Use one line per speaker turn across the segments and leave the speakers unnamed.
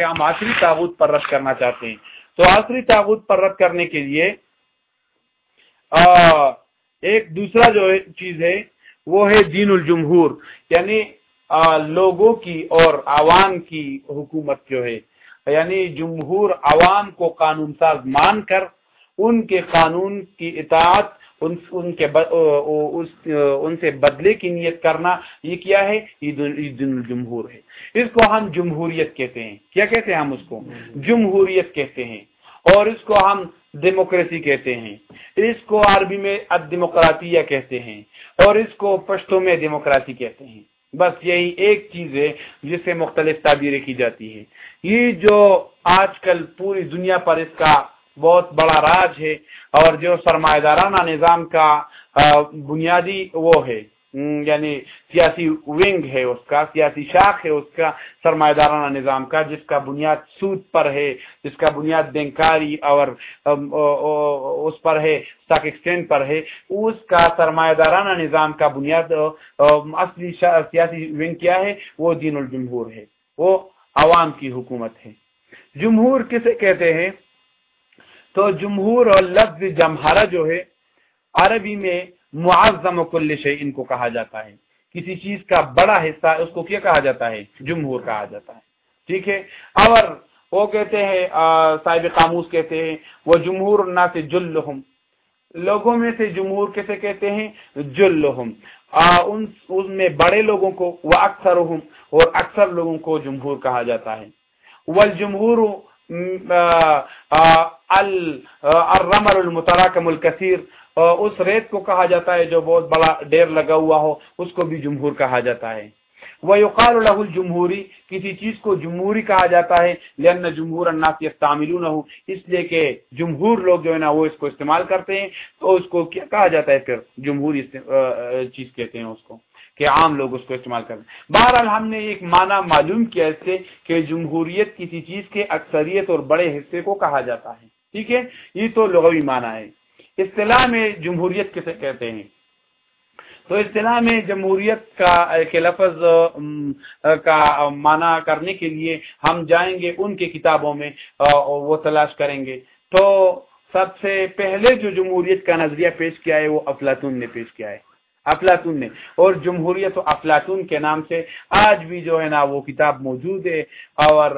کہ ہم آخری تعبت پر رد کرنا چاہتے ہیں۔ تو آخری تعبت پر رد کرنے کے لیے ایک دوسرا جو چیز ہے، وہ ہے دین الجمہور یعنی لوگوں کی اور عوام کی حکومت جو ہے۔ یعنی جمہور عوام کو قانون ساز مان کر، ان کے قانون کی اطاعت ان ان کے ان سے بدلے کی نیت کرنا یہ کیا ہے؟ یہ دن الجمہور ہے۔ اس کو ہم جمہوریت کہتے ہیں۔ کیا کہتے ہیں ہم اس کو؟ جمہوریت کہتے ہیں۔ اور اس کو ہم ڈیموکریسی کہتے ہیں۔ اس کو عربی میں ڈیموکراتیہ کہتے ہیں۔ اور اس کو پشتوں میں ڈیموکراسی کہتے ہیں۔ بس یہی ایک چیز ہے جس سے مختلف تعبیریں کی جاتی ہے یہ جو آج کل پوری دنیا پر اس کا بہت بڑا راج ہے اور جو سرمایہ دارانہ نظام کا بنیادی وہ ہے۔ یعنی سیاسی ونگ ہے اس کا، سیاسی شاخ ہے اس کا سرمایہ دارانہ نظام کا، جس کا بنیاد سود پر ہے، جس کا بنیاد بینکاری اور اس پر ہے اسٹاک ایکسچینج پر ہے۔ اس کا سرمایہ دارانہ نظام کا بنیاد اصلی سیاسی ونگ کیا ہے؟ وہ دین الجمہور ہے۔ وہ عوام کی حکومت ہے۔ جمہور کسے کہتے ہیں؟ تو جمہور اور لفظ جمہارہ جو ہے، عربی میں معظم کل شے ان کو کہا جاتا ہے۔ کسی چیز کا بڑا حصہ اس کو کیا کہا جاتا ہے؟ جمہور کہا جاتا ہے۔ ٹھیک ہے؟ اور وہ کہتے ہیں صاحب قاموس کہتے ہیں، وہ جمہور الناس جلہم۔ لوگوں میں سے جمہور کیسے کہتے ہیں؟ جلہم۔ ان میں بڑے لوگوں کو، وہ اکثر اور اکثر لوگوں کو جمہور کہا جاتا ہے۔ والجمہور الرمل المتراکم الکثیر اس ریت کو کہا جاتا ہے جو بہت بڑا ڈیر لگا ہوا ہو، اس کو بھی جمہور کہا جاتا ہے۔ وہ یوقال الح الجمہوری کسی چیز کو جمہوری کہا جاتا ہے لن جمہور الناس یستعملون اس لیے کہ جمہور لوگ جو ہے نا، وہ اس کو استعمال کرتے ہیں، تو اس کو کیا کہا جاتا ہے پھر؟ جمہوری چیز کہتے ہیں اس کو، کہ عام لوگ اس کو استعمال کرتے ہیں۔ بہرحال ہم نے ایک معنی معلوم کیا اس سے، کہ جمہوریت کسی چیز کے اکثریت اور بڑے حصے کو کہا جاتا ہے۔ ٹھیک ہے؟ یہ تو لغوی معنی ہے۔ اصطلاح میں جمہوریت کسے کہتے ہیں؟ تو اصطلاح میں جمہوریت کا ایک لفظ کا معنی کرنے کے لیے ہم جائیں گے ان کی کتابوں میں وہ تلاش کریں گے۔ تو سب سے پہلے جو جمہوریت کا نظریہ پیش کیا ہے، وہ افلاطون نے پیش کیا ہے۔ افلاطون نے۔ اور جمہوریت و افلاطون کے نام سے آج بھی جو ہے نا، وہ کتاب موجود ہے۔ اور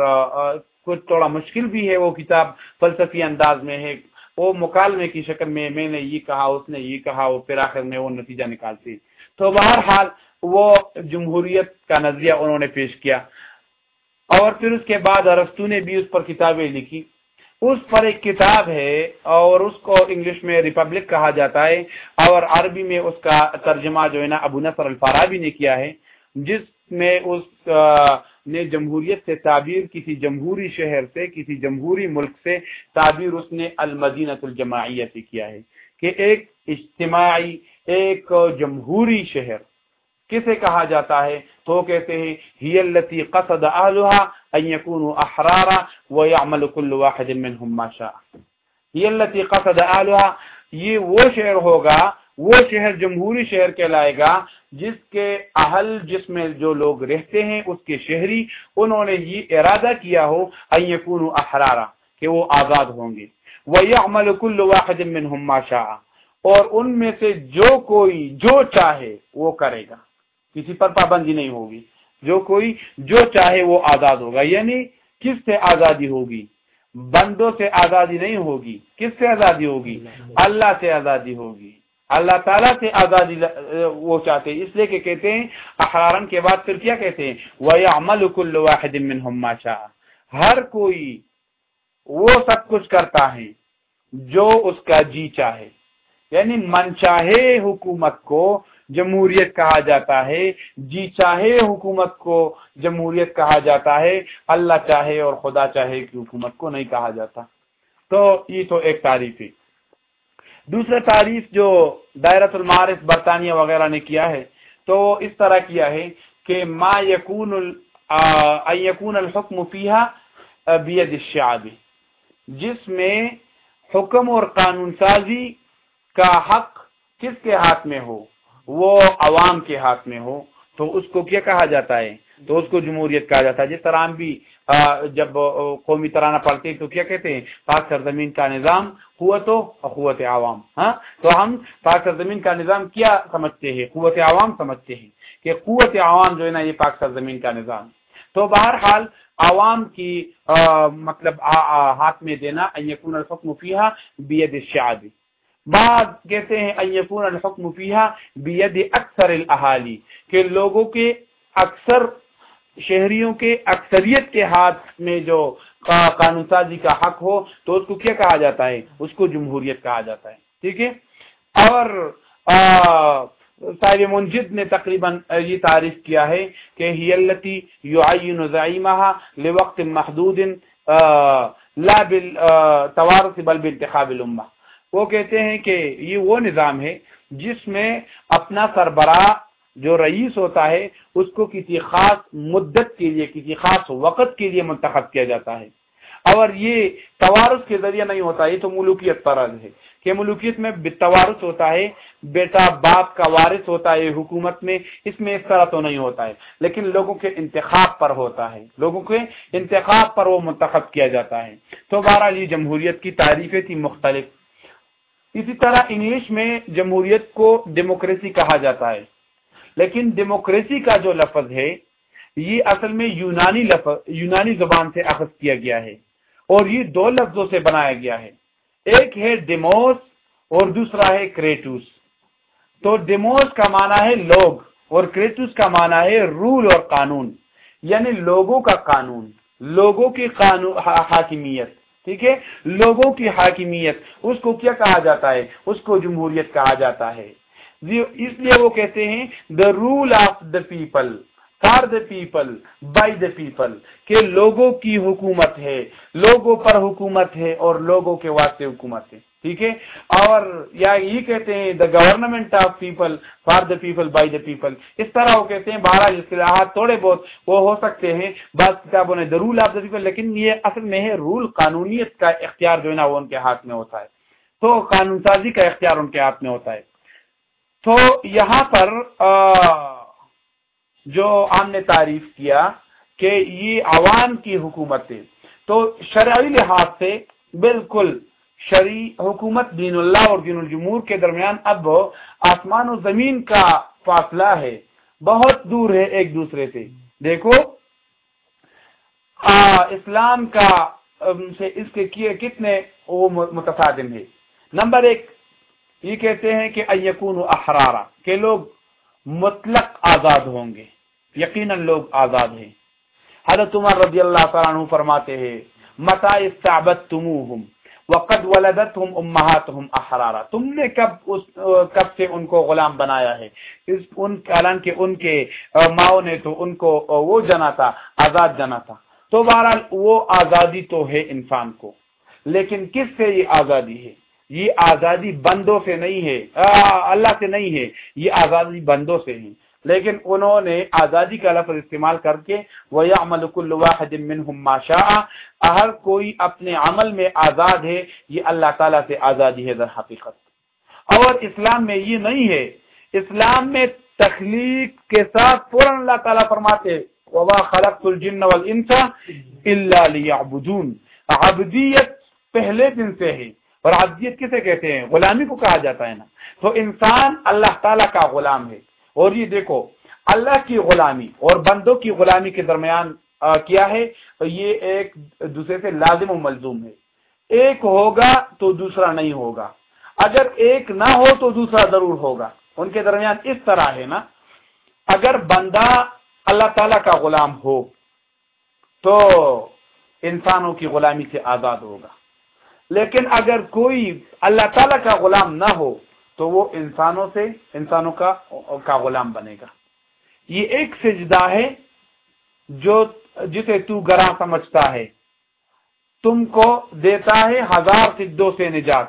کچھ تھوڑا مشکل بھی ہے، وہ کتاب فلسفی انداز میں ہے۔ وہ مکالمے کی شکل میں میں نے یہ کہا، اس نے یہ کہا، وہ پھر آخر میں وہ نتیجہ نکالتی تو بہرحال وہ جمہوریت کا نظریہ انہوں نے پیش کیا۔ اور پھر اس کے بعد ارستو نے بھی اس پر کتابیں لکھی۔ اس پر ایک کتاب ہے اور اس کو انگلش میں ریپبلک کہا جاتا ہے۔ اور عربی میں اس کا ترجمہ جو ہے نا، ابو نصر الفارابی نے کیا ہے، جس میں اس نے جمہوریت سے تعبیر کسی جمہوری شہر سے، کسی جمہوری ملک سے تعبیر اس نے المدینت الجماعیہ سے کیا ہے کہ ایک اجتماعی، ایک جمہوری شہر کسے کہا جاتا ہے؟ تو کہتے ہیں، ہی التي قصد اهلها ان يكونوا احرارا ويعمل كل واحد منهم ما شاء۔ ہی التي قصد اهلها یہ وہ شہر ہوگا وہ شہر جمہوری شہر کہلائے گا جس کے اہل جس میں جو لوگ رہتے ہیں اس کے شہری انہوں نے یہ ارادہ کیا ہو ان يكونوا احرارا کہ وہ آزاد ہوں گے۔ ويعمل كل واحد منهم ما شاء۔ اور ان میں سے جو کوئی جو چاہے وہ کرے گا۔ کسی پر پابندی نہیں ہوگی۔ جو کوئی جو چاہے وہ آزاد ہوگا۔ یعنی کس سے آزادی ہوگی؟ بندوں سے آزادی نہیں ہوگی۔ کس سے آزادی ہوگی؟ اللہ سے آزادی ہوگی۔ اللہ تعالیٰ سے آزادی وہ چاہتے ہیں۔ اس لیے کہ کہتے ہیں، احرارن کے بعد پھر کیا کہتے ہیں؟ وَيَعْمَلُ كُلُّ وَاحِدٍ مِّنْهُمْ مَا شَاءَ۔ ہر کوئی وہ سب کچھ کرتا ہے جو اس کا جی چاہے۔ یعنی من چاہے حکومت کو جمہوریت کہا جاتا ہے جی چاہے حکومت کو جمہوریت کہا جاتا ہے، اللہ چاہے اور خدا چاہے کہ حکومت کو نہیں کہا جاتا۔ تو یہ تو ایک تعریف ہے۔ دوسرا تعریف جو دائرت المعارف برطانیہ وغیرہ نے کیا ہے، تو اس طرح کیا ہے کہ ما یکون یکون الحکم فیہا بید الشعب. جس میں حکم اور قانون سازی کا حق کس کے ہاتھ میں ہو؟ وہ عوام کے ہاتھ میں ہو. تو اس کو کیا کہا جاتا ہے؟ تو اس کو جمہوریت کہا جاتا ہے۔ جس طرح ہم بھی جب قومی ترانہ پڑھتے ہیں تو کیا کہتے ہیں؟ پاک سرزمین کا نظام قوت و قوت عوام ہاں؟ تو ہم پاک سرزمین کا نظام کیا سمجھتے ہیں؟ قوت عوام سمجھتے ہیں کہ قوت عوام جو ہے نا یہ پاک سرزمین کا نظام۔ تو بہرحال عوام کی مطلب ہاتھ میں دینا یقون الحکم فیحا بید الشعبی بعض کہتے ہیں ایقون الحکم فیحا بید اکثر الاحالی کہ لوگوں کے اکثر شہریوں کے اکثریت کے ہاتھ میں جو قانون سازی کا حق ہو تو اس کو کیا کہا جاتا ہے؟ اس کو جمہوریت کہا جاتا ہے۔ ٹھیک ہے؟ اور صاحب منجد نے تقریباً یہ تعریف کیا ہے کہ ہی التی یعین زعیمہ لوقت محدود لا بالتوارث بل بانتخاب الامہ۔ وہ کہتے ہیں کہ یہ وہ نظام ہے جس میں اپنا سربراہ جو رئیس ہوتا ہے، اس کو کسی خاص مدت کے لیے، کسی خاص وقت کے لیے منتخب کیا جاتا ہے۔ اور یہ توارث کے ذریعے نہیں ہوتا، یہ تو ملوکیت پر ہے کہ ملوکیت میں توارث ہوتا ہے، بیٹا باپ کا وارث ہوتا ہے حکومت میں، اس میں اس طرح تو نہیں ہوتا ہے۔ لیکن لوگوں کے انتخاب پر ہوتا ہے، لوگوں کے انتخاب پر وہ منتخب کیا جاتا ہے۔ تو بہرحال یہ جمہوریت کی تعریفیں تھی مختلف۔ اسی طرح انگلش میں جمہوریت کو ڈیموکریسی کہا جاتا ہے۔ لیکن ڈیموکریسی کا جو لفظ ہے، یہ اصل میں یونانی لفظ، یونانی زبان سے اخذ کیا گیا ہے اور یہ دو لفظوں سے بنایا گیا ہے۔ ایک ہے ڈیموس اور دوسرا ہے کریٹوس تو ڈیموس کا معنی ہے لوگ اور کریٹوس کا معنی ہے رول اور قانون۔ یعنی لوگوں کا قانون، لوگوں کی قانون حاکمیت۔ ٹھیک ہے؟ لوگوں کی حاکمیت، اس کو کیا کہا جاتا ہے؟ اس کو جمہوریت کہا جاتا ہے۔ جی، اس لیے وہ کہتے ہیں the rule of the people for the people by the people کہ لوگوں کی حکومت ہے، لوگوں پر حکومت ہے اور لوگوں کے واسطے حکومت ہے۔ ٹھیک ہے؟ اور یا یہ کہتے ہیں the government of people for the people by the people اس طرح وہ کہتے ہیں بارہ اصطلاحات تھوڑے بہت وہ ہو سکتے ہیں۔ بعض کتابوں نے the rule of the people لیکن یہ اصل میں ہے رول قانونیت کا اختیار جو ہے نا، وہ ان کے ہاتھ میں ہوتا ہے۔ تو قانون سازی کا اختیار ان کے ہاتھ میں ہوتا ہے۔ تو یہاں پر جو ہم نے تعریف کیا کہ یہ عوام کی حکومت تو شرعی لحاظ سے بالکل شرعی حکومت دین اللہ اور دین الجمہور کے درمیان اب آسمان و زمین کا فاصلہ ہے، بہت دور ہے ایک دوسرے سے۔ دیکھو اسلام کا سے اس کے کیے کتنے وہ متصادم ہے نمبر ایک یہ کہتے ہیں کہ ایقون احرارا، کہ لوگ مطلق آزاد ہوں گے، یقیناً لوگ آزاد ہیں۔ حضرت عمر رضی اللہ تعالیٰ عنہ فرماتے ہیں متا استعبدتموہم وقد ولدتهم امہاتهم احرارا۔ تم نے کب اس، کب سے ان کو غلام بنایا ہے؟ اس ان اعلان کے ان کے ماؤں نے تو ان کو وہ جنا تھا، آزاد جنا تھا۔ تو بہرحال وہ آزادی تو ہے انسان کو، لیکن کس سے یہ آزادی ہے؟ یہ آزادی بندوں سے نہیں ہے۔ اللہ سے نہیں ہے۔ یہ آزادی بندوں سے ہے لیکن انہوں نے آزادی کا لفظ استعمال کر کے ہر کوئی اپنے عمل میں آزاد ہے، یہ اللہ تعالیٰ سے آزادی ہے در حقیقت۔ اور اسلام میں یہ نہیں ہے۔ اسلام میں تخلیق کے ساتھ پورا اللہ تعالیٰ فرماتے وبا خلق الجن والانس الا ليعبدون۔ عبدیت پہلے دن سے ہے۔ اور عبدیت کسے کہتے ہیں؟ غلامی کو کہا جاتا ہے نا۔ تو انسان اللہ تعالیٰ کا غلام ہے۔ اور یہ دیکھو، اللہ کی غلامی اور بندوں کی غلامی کے درمیان کیا ہے؟ یہ ایک دوسرے سے لازم و ملزوم ہے۔ ایک ہوگا تو دوسرا نہیں ہوگا۔ اگر ایک نہ ہو تو دوسرا ضرور ہوگا۔ ان کے درمیان اس طرح ہے نا۔ اگر بندہ اللہ تعالی کا غلام ہو، تو انسانوں کی غلامی سے آزاد ہوگا۔ لیکن اگر کوئی اللہ تعالی کا غلام نہ ہو، تو وہ انسانوں سے، انسانوں کا کا غلام بنے گا۔ یہ ایک سجدہ ہے جو جسے تو گرا سمجھتا ہے۔ تم کو دیتا ہے ہزار سدوں سے نجات۔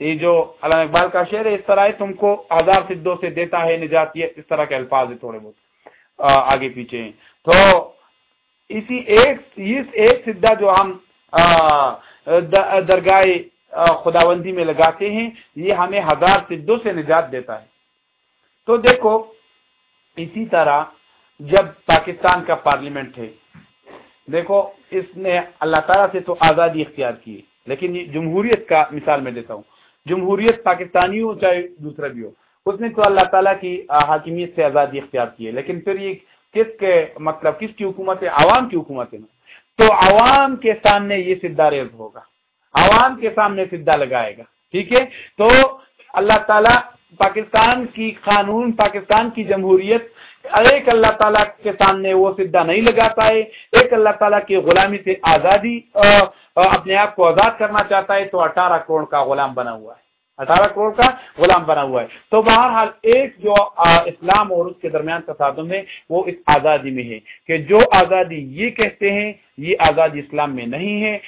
یہ جو علامہ اقبال کا شعر ہے، اس طرح ہے، تم کو ہزار سدوں سے دیتا ہے نجات۔ یہ اس طرح کے الفاظ ہے تھوڑے بہت۔ آگے پیچھے ہیں۔ تو اسی ایک ایک سدہ جو ہم درگاہ خداوندی میں لگاتے ہیں، یہ ہمیں ہزار سدوں سے نجات دیتا ہے۔ تو دیکھو، اسی طرح جب پاکستان کا پارلیمنٹ ہے، دیکھو، اس نے اللہ تعالیٰ سے تو آزادی اختیار کی لیکن یہ جمہوریت کا مثال میں دیتا ہوں۔ جمہوریت پاکستانی ہو چاہے دوسرا بھی ہو، اس نے تو اللہ تعالیٰ کی حاکمیت سے آزادی اختیار کی ہے، لیکن پھر یہ کس کے مطلب کس کی حکومت ہے؟ عوام کی حکومت ہے۔ تو عوام کے سامنے یہ سدھا ریز ہوگا۔ عوام کے سامنے سدھا لگائے گا۔ ٹھیک ہے؟ تو اللہ تعالیٰ پاکستان کی قانون، پاکستان کی جمہوریت، ایک اللہ تعالیٰ کے سامنے وہ سدھا نہیں لگاتا ہے ایک اللہ تعالیٰ کی غلامی سے آزادی اپنے آپ کو آزاد کرنا چاہتا ہے تو اٹھارہ کروڑ کا غلام بنا ہوا ہے۔ اٹھارہ کروڑ کا غلام بنا ہوا ہے۔ تو بہرحال ایک جو اسلام اور اس کے درمیان تصادم ہے، وہ اس آزادی میں ہے کہ جو آزادی یہ کہتے ہیں، یہ آزادی اسلام میں نہیں ہے۔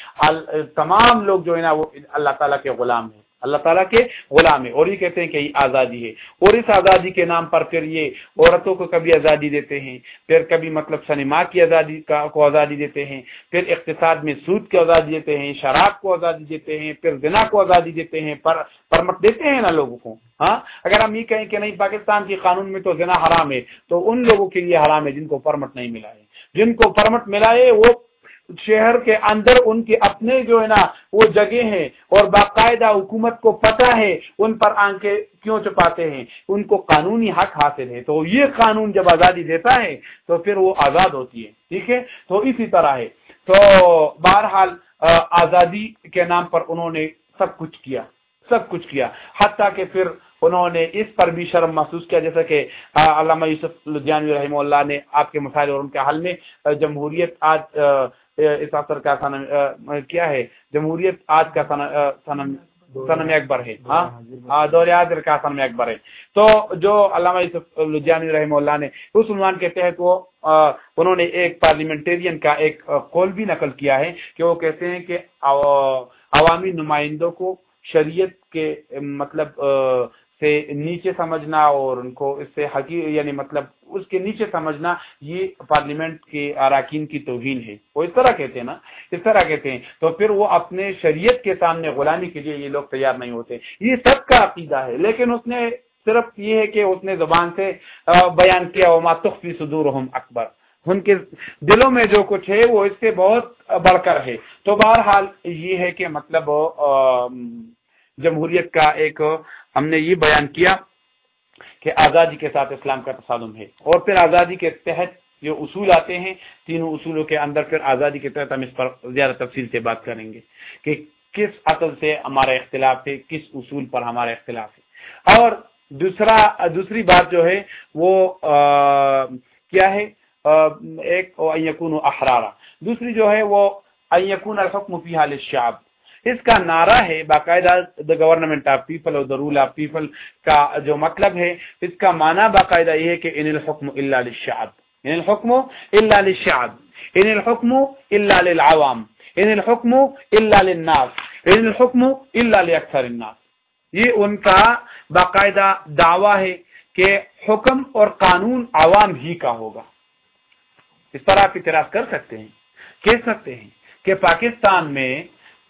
تمام لوگ جو ہے نا، وہ اللہ تعالیٰ کے غلام ہیں۔ اللہ تعالیٰ کے غلام ہے۔ اور یہ کہتے ہیں کہ یہ آزادی ہے۔ اور اس آزادی کے نام پر پھر یہ عورتوں کو کبھی آزادی دیتے ہیں، پھر کبھی مطلب سنیما کی آزادی کو آزادی دیتے ہیں، پھر اقتصاد میں سود کی آزادی دیتے ہیں، شراب کو آزادی دیتے ہیں، پھر زنا کو آزادی دیتے ہیں، پر پرمٹ دیتے ہیں نا لوگوں کو۔ ہاں؟ اگر ہم یہ کہیں کہ نہیں، پاکستان کے قانون میں تو زنا حرام ہے، تو ان لوگوں کے لیے حرام ہے جن کو پرمٹ نہیں ملا ہے۔ جن کو پرمٹ ملا ہے، وہ شہر کے اندر ان کے اپنے جو ہے نا وہ جگہ ہیں اور باقاعدہ حکومت کو پتہ ہے ان پر آنکھیں کیوں چپاتے ہیں؟ ان کو قانونی حق حاصل ہے۔ تو یہ قانون جب آزادی دیتا ہے تو پھر وہ آزاد ہوتی ہے، ٹھیک ہے؟ تو اسی طرح ہے۔ تو بہرحال آزادی کے نام پر انہوں نے سب کچھ کیا، سب کچھ کیا۔ حتیٰ کہ پھر انہوں نے اس پر بھی شرم محسوس کیا، جیسا کہ علامہ یوسف لدھیانوی رحمہ اللہ نے آپ کے مسائل اور ان کے حل میں جمہوریت آج اس اثر کا سنم کیا ہے؟ جمہوریت آج کا سنم سنم اکبر ہے ہاں؟ دور آدر کا سنم اکبر ہے۔ تو جو علامہ یوسف لدھیانی رحمہ اللہ نے اس عنوان کے تحت وہ انہوں نے ایک پارلیمنٹرین کا ایک قول بھی نقل کیا ہے کہ وہ کہتے ہیں کہ عوامی نمائندوں کو شریعت کے مطلب سے نیچے سمجھنا اور ان کو اس سے حقیق یعنی مطلب اس کے نیچے سمجھنا، یہ پارلیمنٹ کے اراکین کی توہین ہے۔ وہ اس طرح کہتے ہیں نا، اس طرح کہتے ہیں۔ تو پھر وہ اپنے شریعت کے سامنے غلامی کے لیے یہ لوگ تیار نہیں ہوتے۔ یہ سب کا عقیدہ ہے۔ لیکن اس نے صرف یہ ہے کہ اس نے زبان سے بیان کیا وہ تخفی صدور اکبر ان کے دلوں میں جو کچھ ہے، وہ اس سے بہت بڑھ کر ہے۔ تو بہرحال یہ ہے کہ مطلب جمہوریت کا ایک ہم نے یہ بیان کیا کہ آزادی کے ساتھ اسلام کا تصادم ہے۔ اور پھر آزادی کے تحت جو اصول آتے ہیں، تینوں اصولوں کے اندر پھر آزادی کے تحت ہم اس پر زیادہ تفصیل سے بات کریں گے کہ کس عقل سے ہمارا اختلاف ہے، کس اصول پر ہمارا اختلاف ہے۔ اور دوسرا، دوسری بات جو ہے، وہ کیا ہے؟ ایک یقون احرارہ دوسری جو ہے، وہ یقون الحکم فی حال الشعب اس کا نعرہ ہے باقاعدہ دا گورنمنٹ آف پیپل اور دا رول آف پیپل کا جو مطلب ہے، اس کا معنی باقاعدہ یہ ہے کہ ان الحکم اللہ للشعب۔ ان الحکم اللہ للشعب۔ ان الحکم اللہ للعوام۔ ان الحکم اللہ للناس۔ ان الحکم اللہ لاکثر الناس۔ یہ ان کا باقاعدہ دعویٰ ہے کہ حکم اور قانون عوام ہی کا ہوگا۔ اس پر آپ اعتراض کر سکتے ہیں، کہہ سکتے ہیں کہ پاکستان میں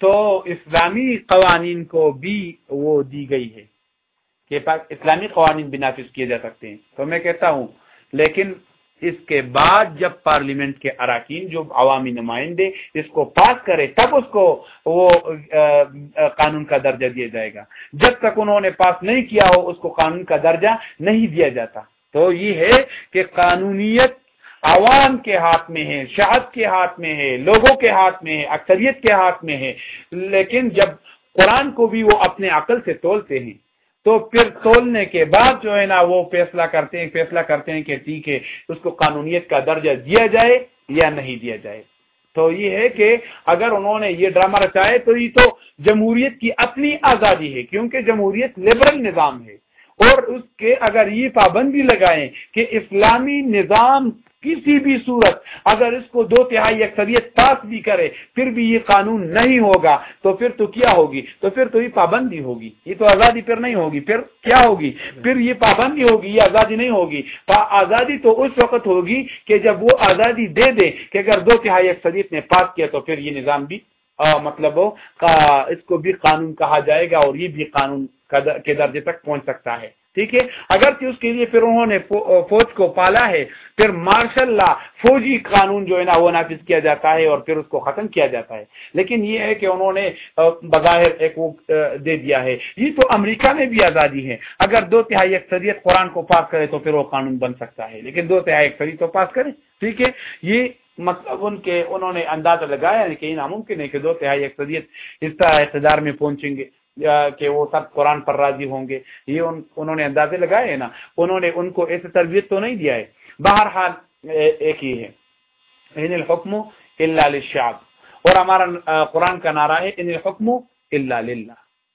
تو اسلامی قوانین کو بھی وہ دی گئی ہے کہ اسلامی قوانین بھی نافذ کیے جا سکتے ہیں۔ تو میں کہتا ہوں، لیکن اس کے بعد جب پارلیمنٹ کے اراکین جو عوامی نمائندے اس کو پاس کرے، تب اس کو وہ قانون کا درجہ دیا جائے گا۔ جب تک انہوں نے پاس نہیں کیا ہو، اس کو قانون کا درجہ نہیں دیا جاتا۔ تو یہ ہے کہ قانونیت عوام کے ہاتھ میں ہے شہد کے ہاتھ میں ہے، لوگوں کے ہاتھ میں ہے، اکثریت کے ہاتھ میں ہے۔ لیکن جب قرآن کو بھی وہ اپنے عقل سے تولتے ہیں، تو پھر تولنے کے بعد جو ہے نا وہ فیصلہ کرتے ہیں، فیصلہ کرتے ہیں کہ ٹھیک ہے، اس کو قانونیت کا درجہ دیا جائے یا نہیں دیا جائے۔ تو یہ ہے کہ اگر انہوں نے یہ ڈرامہ رچائے، تو یہ تو جمہوریت کی اپنی آزادی ہے، کیونکہ جمہوریت لبرل نظام ہے۔ اور اس کے اگر یہ پابندی لگائیں کہ اسلامی نظام کسی بھی صورت اگر اس کو دو تہائی اکثریت پاس بھی کرے، پھر بھی یہ قانون نہیں ہوگا، تو پھر تو کیا ہوگی؟ تو پھر تو یہ پابندی ہوگی۔ یہ تو آزادی پھر نہیں ہوگی۔ پھر کیا ہوگی؟ پھر یہ پابندی ہوگی، یہ آزادی نہیں ہوگی۔ آزادی تو اس وقت ہوگی کہ جب وہ آزادی دے دے کہ اگر دو تہائی اکثریت نے پاس کیا تو پھر یہ نظام بھی مطلب اس کو بھی قانون کہا جائے گا اور یہ بھی قانون کے درجے تک پہنچ سکتا ہے۔ ٹھیک ہے؟ اگر اس کے لیے پھر انہوں نے فوج کو پالا ہے، پھر مارشل لا فوجی قانون جو ہے نا، وہ نافذ کیا جاتا ہے اور پھر اس کو ختم کیا جاتا ہے۔ لیکن یہ ہے کہ انہوں نے بظاہر ایک وہ دے دیا ہے۔ یہ تو امریکہ میں بھی آزادی ہے۔ اگر دو تہائی اکثریت قرآن کو پاس کرے تو پھر وہ قانون بن سکتا ہے۔ لیکن دو تہائی اکثریت تو پاس کرے، ٹھیک ہے؟ یہ مطلب ان کے، انہوں نے اندازہ لگایا کہ یہ ناممکن ہے کہ دو تہائی اکثریت اس طرح اقتدار میں پہنچیں گے۔ کہ وہ سب قرآن پر راضی ہوں گے، یہ ان، انہوں نے اندازے لگائے ہیں نا، انہوں نے ان کو ایسے تربیت تو نہیں دیا ہے۔ بہرحال ایک ہی ہے۔ ان الحکم اللہ للشعب۔ اور ہمارا قرآن کا نعرہ ہے، ان الحکم اللہ للہ۔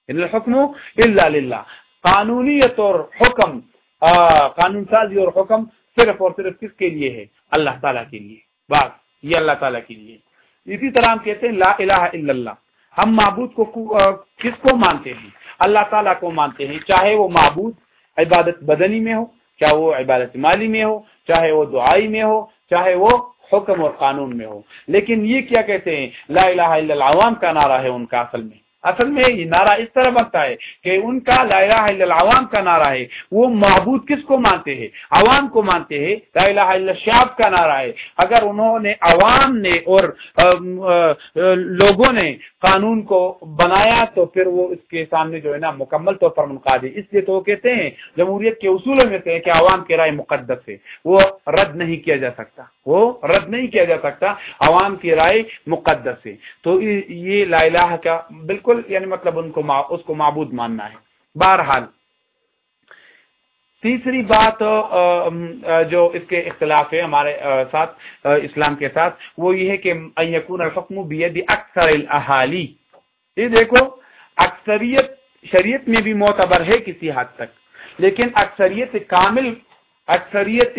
ان الحکم اللہ للہ۔ قانونیت اور حکم قانون سازی اور حکم صرف اور صرف کس کے لیے ہے؟ اللہ تعالیٰ کے لیے۔ بات یہ اللہ تعالیٰ کے لیے۔ اسی طرح ہم کہتے ہیں لا الہ الا اللہ۔ ہم معبود کو کس کو مانتے ہیں؟ اللہ تعالیٰ کو مانتے ہیں۔ چاہے وہ معبود عبادت بدنی میں ہو، چاہے وہ عبادت مالی میں ہو، چاہے وہ دعائی میں ہو، چاہے وہ حکم اور قانون میں ہو۔ لیکن یہ کیا کہتے ہیں؟ لا الہ الا اللہ، عوام کا نعرہ ہے ان کا اصل میں۔ اصل میں یہ نعرہ اس طرح بنتا ہے کہ ان کا لا الہ الا العوام کا نعرہ ہے، وہ معبود کس کو مانتے ہیں؟ عوام کو مانتے ہیں، لا الہ الا شعب کا نعرہ ہے۔ اگر انہوں نے عوام نے اور لوگوں نے قانون کو بنایا تو پھر وہ اس کے سامنے جو ہے نا مکمل طور پر منقاد ہے اس لیے تو وہ کہتے ہیں، جمہوریت کے اصولوں میں سے ہے کہ عوام کی رائے مقدس ہے۔ وہ رد نہیں کیا جا سکتا۔ وہ رد نہیں کیا جا سکتا۔ عوام کی رائے مقدس ہے۔ تو یہ لا الہ کا بالکل یعنی مطلب ان کو اس کو معبود ماننا ہے۔ بہرحال، تیسری بات جو اس کے اختلاف ہے ہمارے ساتھ اسلام کے ساتھ، وہ یہ ہے کہ یقون الحکم بید اکثر الاحالی۔ یہ دیکھو، اکثریت شریعت میں بھی معتبر ہے کسی حد تک، لیکن اکثریت کامل، اکثریت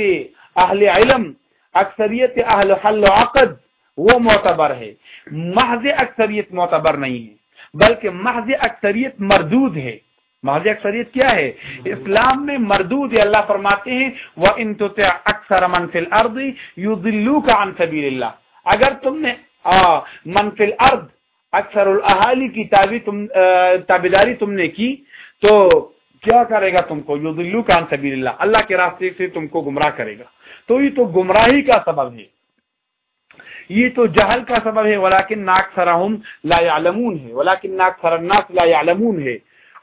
اہل علم، اکثریت اہل حل و عقد، وہ معتبر ہے۔ محض اکثریت معتبر نہیں ہے۔ بلکہ محض اکثریت مردود ہے۔ محض اکثریت کیا ہے؟ اسلام میں مردود ہے، اللہ فرماتے ہیں وہ ان تو اکثر منفل ارد یو دلو کا انصبیر اللہ اگر تم نے منفل ارد اکثر الحالی کی تابیداری تم نے کی، تو کیا کرے گا تم کو؟ یو دلو کا انصبیر اللہ اللہ کے راستے سے تم کو گمراہ کرے گا۔ تو یہ تو گمراہی کا سبب ہے۔ یہ تو جہل کا سبب ہے، ولیکن ناک سرہم لا یعلمون ہے، ولیکن ناک سر الناس لا یعلمون ہے۔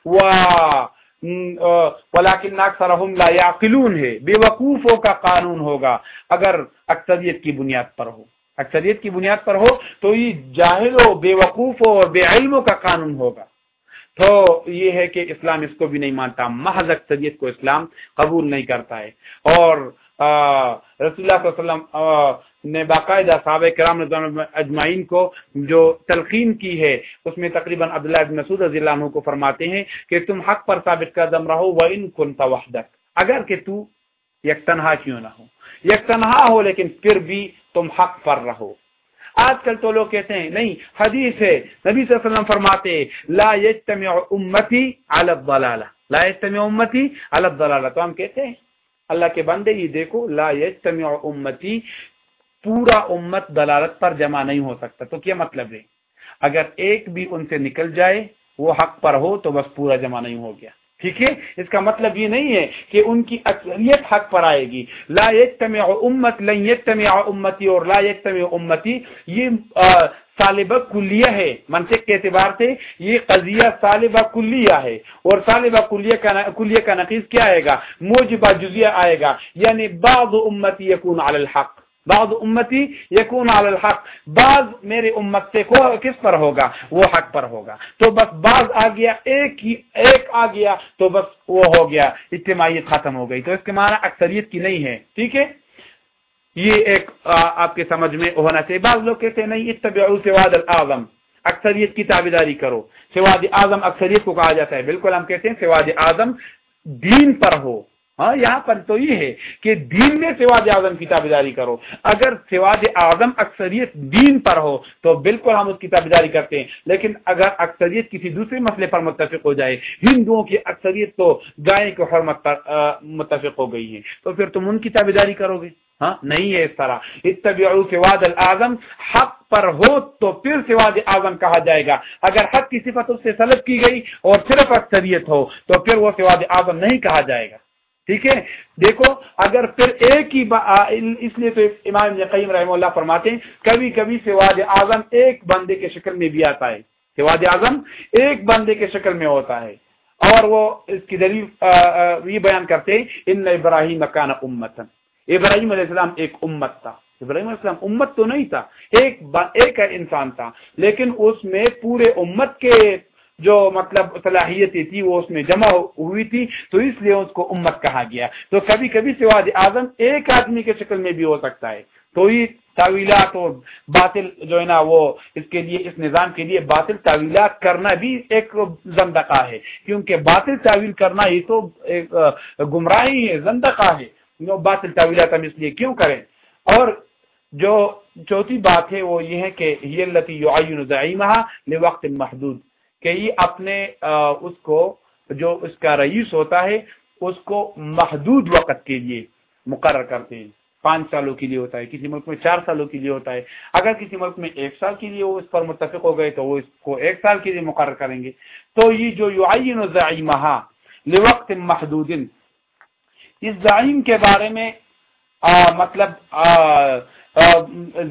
ولیکن ناک سرہم لا یعقلون ہے۔ بے وقوفوں کا قانون ہوگا۔ اگر اکثریت کی بنیاد پر ہو، اکثریت کی بنیاد پر ہو تو یہ جاہل و بے وقوف اور بے علموں کا قانون ہوگا۔ تو یہ ہے کہ اسلام اس کو بھی نہیں مانتا، محض اکثریت کو اسلام قبول نہیں کرتا ہے۔ اور رسول اللہ صلی اللہ علیہ وسلم نے باقاعدہ صحابہ کرام اجمعین کو جو تلقین کی ہے، اس میں تقریباً عبداللہ ابن مسعود رضی اللہ عنہ کو فرماتے ہیں کہ تم حق پر ثابت قدم رہو وہ ان کن وحدک اگر کہ تو یک تنہا کیوں نہ ہو؟ یک تنہا ہو لیکن پھر بھی تم حق پر رہو۔ آج کل تو لوگ کہتے ہیں، نہیں، حدیث ہے۔ نبی صلی اللہ علیہ وسلم فرماتے لا یجتمع امتی علی الضلالہ۔ لا یجتمع امتی علی الضلالہ۔ تو ہم کہتے ہیں اللہ کے بندے یہ دیکھو، لا یجتمع امتی، پورا امت دلالت پر جمع نہیں ہو سکتا۔ تو کیا مطلب ہے؟ اگر ایک بھی ان سے نکل جائے، وہ حق پر ہو، تو بس پورا جمع نہیں ہو گیا۔ ٹھیک ہے؟ اس کا مطلب یہ نہیں ہے کہ ان کی اکثریت حق پر آئے گی۔ لا یجتمع امت، لن یجتمع امتی اور لا یجتمع امتی، یہ طالبہ کلیہ ہے۔ منطق کے اعتبار سے یہ قضیہ طالبہ کلیہ ہے۔ اور طالبہ کلیہ کا کلیہ کا نقیز کیا آئے گا؟ موجبہ جزیہ آئے گا۔ یعنی بعض امتی یکون علی الحق۔ بعض امتی یکون علی الحق۔ بعض میرے امت سے کو، کس پر ہوگا؟ وہ حق پر ہوگا۔ تو بس بعض آ گیا، ایک ہی، ایک آ گیا، تو بس وہ ہو گیا، اجتماعیت ختم ہو گئی۔ تو اس کے معنی اکثریت کی نہیں ہے۔ ٹھیک ہے؟ یہ ایک آپ کے سمجھ میں ہونا چاہیے۔ بعض لوگ کہتے ہیں، نہیں اتبعو سواد الاعظم، اکثریت کی تابیداری کرو۔ سواد اعظم اکثریت کو کہا جاتا ہے۔ بالکل ہم کہتے ہیں سواد اعظم دین پر ہو۔ ہاں یہاں پر تو یہ ہے کہ دین میں سواد اعظم کی تابیداری کرو۔ اگر سواد اعظم اکثریت دین پر ہو، تو بالکل ہم اس کی تابیداری کرتے ہیں۔ لیکن اگر اکثریت کسی دوسرے مسئلے پر متفق ہو جائے، ہندوؤں کی اکثریت تو گائے کو حرمت پر متفق ہو گئی ہے تو پھر تم ان کی تابیداری کرو گے۔ ہاں نہیں ہے اس طرح۔ اتبعو سواد الاعظم، حق پر ہو تو پھر سے واد اعظم کہا جائے گا۔ اگر حق کی صفت اس سے سلب کی گئی اور صرف اکثریت ہو، تو پھر وہ سواد اعظم نہیں کہا جائے گا۔ ٹھیک ہے؟ دیکھو، اگر پھر ایک ہی با... اس لیے تو امام قیم رحم اللہ فرماتے ہیں، کبھی کبھی سواد اعظم ایک بندے کے شکل میں بھی آتا ہے۔ سواد اعظم ایک بندے کے شکل میں ہوتا ہے۔ اور وہ اس کی دلیل یہ بیان کرتے ہیں، ان ابراہیم مکان امت ابراہیم علیہ السلام ایک امت تھا۔ ابراہیم علیہ السلام امت تو نہیں تھا، ایک ایک انسان تھا۔ لیکن اس میں پورے امت کے جو مطلب صلاحیتیں تھی وہ اس میں جمع ہوئی تھی، تو اس لیے اس کو امت کہا گیا۔ تو کبھی کبھی سواد اعظم ایک آدمی کے شکل میں بھی ہو سکتا ہے۔ تو یہ تعویلات اور باطل جو ہے نا وہ اس کے لیے، اس نظام کے لیے باطل تعویلات کرنا بھی ایک زندقہ ہے۔ کیونکہ باطل تعویل کرنا یہ تو ایک گمراہی ہے، زندقہ ہے۔ باطل تعویلات ہم اس لیے کیوں کریں؟ اور جو چوتھی بات ہے وہ یہ ہے کہ یہ لطی وقت محدود۔ کہ یہ اپنے اس کو جو اس کا رئیس ہوتا ہے اس کو محدود وقت کے لیے مقرر کرتے ہیں۔ پانچ سالوں کے لیے ہوتا ہے کسی ملک میں چار سالوں کے لیے ہوتا ہے۔ اگر کسی ملک میں ایک سال کے لیے وہ اس پر متفق ہو گئے تو وہ اس کو ایک سال کے لیے مقرر کریں گے۔ تو یہ جو لوقت محدود اس زائم کے بارے میں آ, مطلب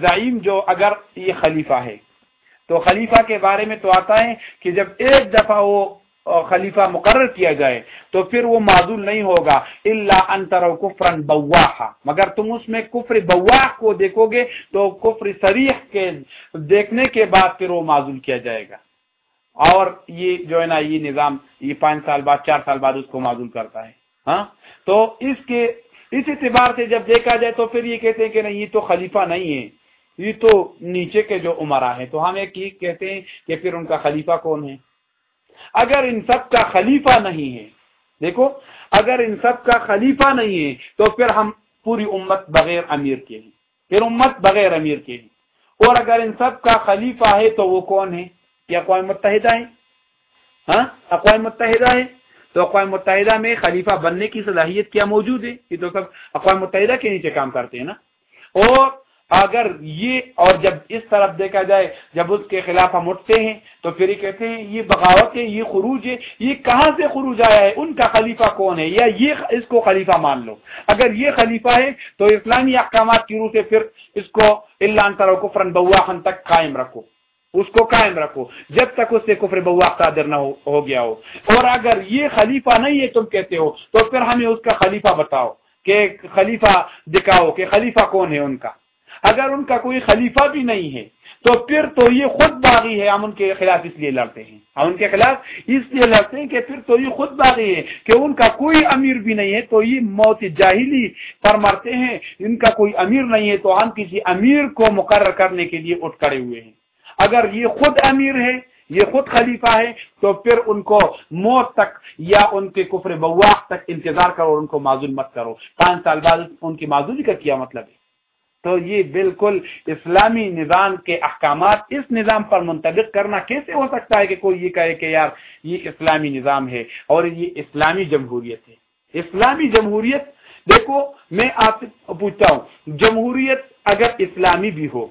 زائم جو اگر یہ خلیفہ ہے تو خلیفہ کے بارے میں تو آتا ہے کہ جب ایک دفعہ وہ خلیفہ مقرر کیا جائے تو پھر وہ معذول نہیں ہوگا۔ اللہ انتر کفرن بواہ مگر تم اس میں کفر بواہ کو دیکھو گے تو کفر سریح کے دیکھنے کے بعد پھر وہ معذول کیا جائے گا۔ اور یہ جو ہے نا، یہ نظام، یہ پانچ سال بعد، چار سال بعد اس کو معذول کرتا ہے۔ ہاں؟ تو اس کے، اس اعتبار سے جب دیکھا جائے تو پھر یہ کہتے ہیں کہ نہیں، یہ تو خلیفہ نہیں ہے۔ یہ تو نیچے کے جو عمرہ ہیں، تو ہم ایک یہ کہتے ہیں کہ پھر ان کا خلیفہ کون ہے؟ اگر ان سب کا خلیفہ نہیں ہے، دیکھو، اگر ان سب کا خلیفہ نہیں ہے، تو پھر ہم پوری امت بغیر امیر کے ہیں۔ پھر امت بغیر امیر کے ہیں۔ اور اگر ان سب کا خلیفہ ہے، تو وہ کون ہے کیا اقوام متحدہ ہے ہاں؟ اقوام متحدہ ہے تو اقوام متحدہ میں خلیفہ بننے کی صلاحیت کیا موجود ہے؟ یہ تو سب اقوام متحدہ کے نیچے کام کرتے ہیں نا۔ اور اگر یہ اور جب اس طرف دیکھا جائے، جب اس کے خلاف ہم اٹھتے ہیں، تو پھر یہ کہتے ہیں، یہ بغاوت ہے، یہ خروج ہے، یہ کہاں سے خروج آیا ہے؟ ان کا خلیفہ کون ہے؟ یا یہ اس کو خلیفہ مان لو۔ اگر یہ خلیفہ ہے، تو اسلامی احکامات کی روح سے پھر اس کو اللہ کو فرن بواخن تک قائم رکھو۔ اس کو قائم رکھو۔ جب تک اس سے کفر بوا قادر نہ ہو گیا ہو۔ اور اگر یہ خلیفہ نہیں ہے، تم کہتے ہو، تو پھر ہمیں اس کا خلیفہ بتاؤ کہ خلیفہ دکھاؤ کہ خلیفہ کون ہے ان کا۔ اگر ان کا کوئی خلیفہ بھی نہیں ہے، تو پھر تو یہ خود باغی ہے، ہم ان کے خلاف اس لیے لڑتے ہیں۔ ہم ان کے خلاف اس لیے لڑتے ہیں کہ پھر تو یہ خود باغی ہے کہ ان کا کوئی امیر بھی نہیں ہے، تو یہ موت جاہلی پر مرتے ہیں۔ ان کا کوئی امیر نہیں ہے، تو ہم کسی امیر کو مقرر کرنے کے لیے اٹھ کھڑے ہوئے ہیں۔ اگر یہ خود امیر ہے، یہ خود خلیفہ ہے، تو پھر ان کو موت تک یا ان کے کفر بواق تک انتظار کرو ان کو معذول مت کرو۔ پانچ سال بعد ان کی معذوری کا کیا مطلب ہے؟ تو یہ بالکل اسلامی نظام کے احکامات اس نظام پر منتخب کرنا کیسے ہو سکتا ہے کہ کوئی یہ کہے کہ یار یہ اسلامی نظام ہے اور یہ اسلامی جمہوریت ہے۔ اسلامی جمہوریت، دیکھو میں آپ سے پوچھتا ہوں، جمہوریت اگر اسلامی بھی ہو،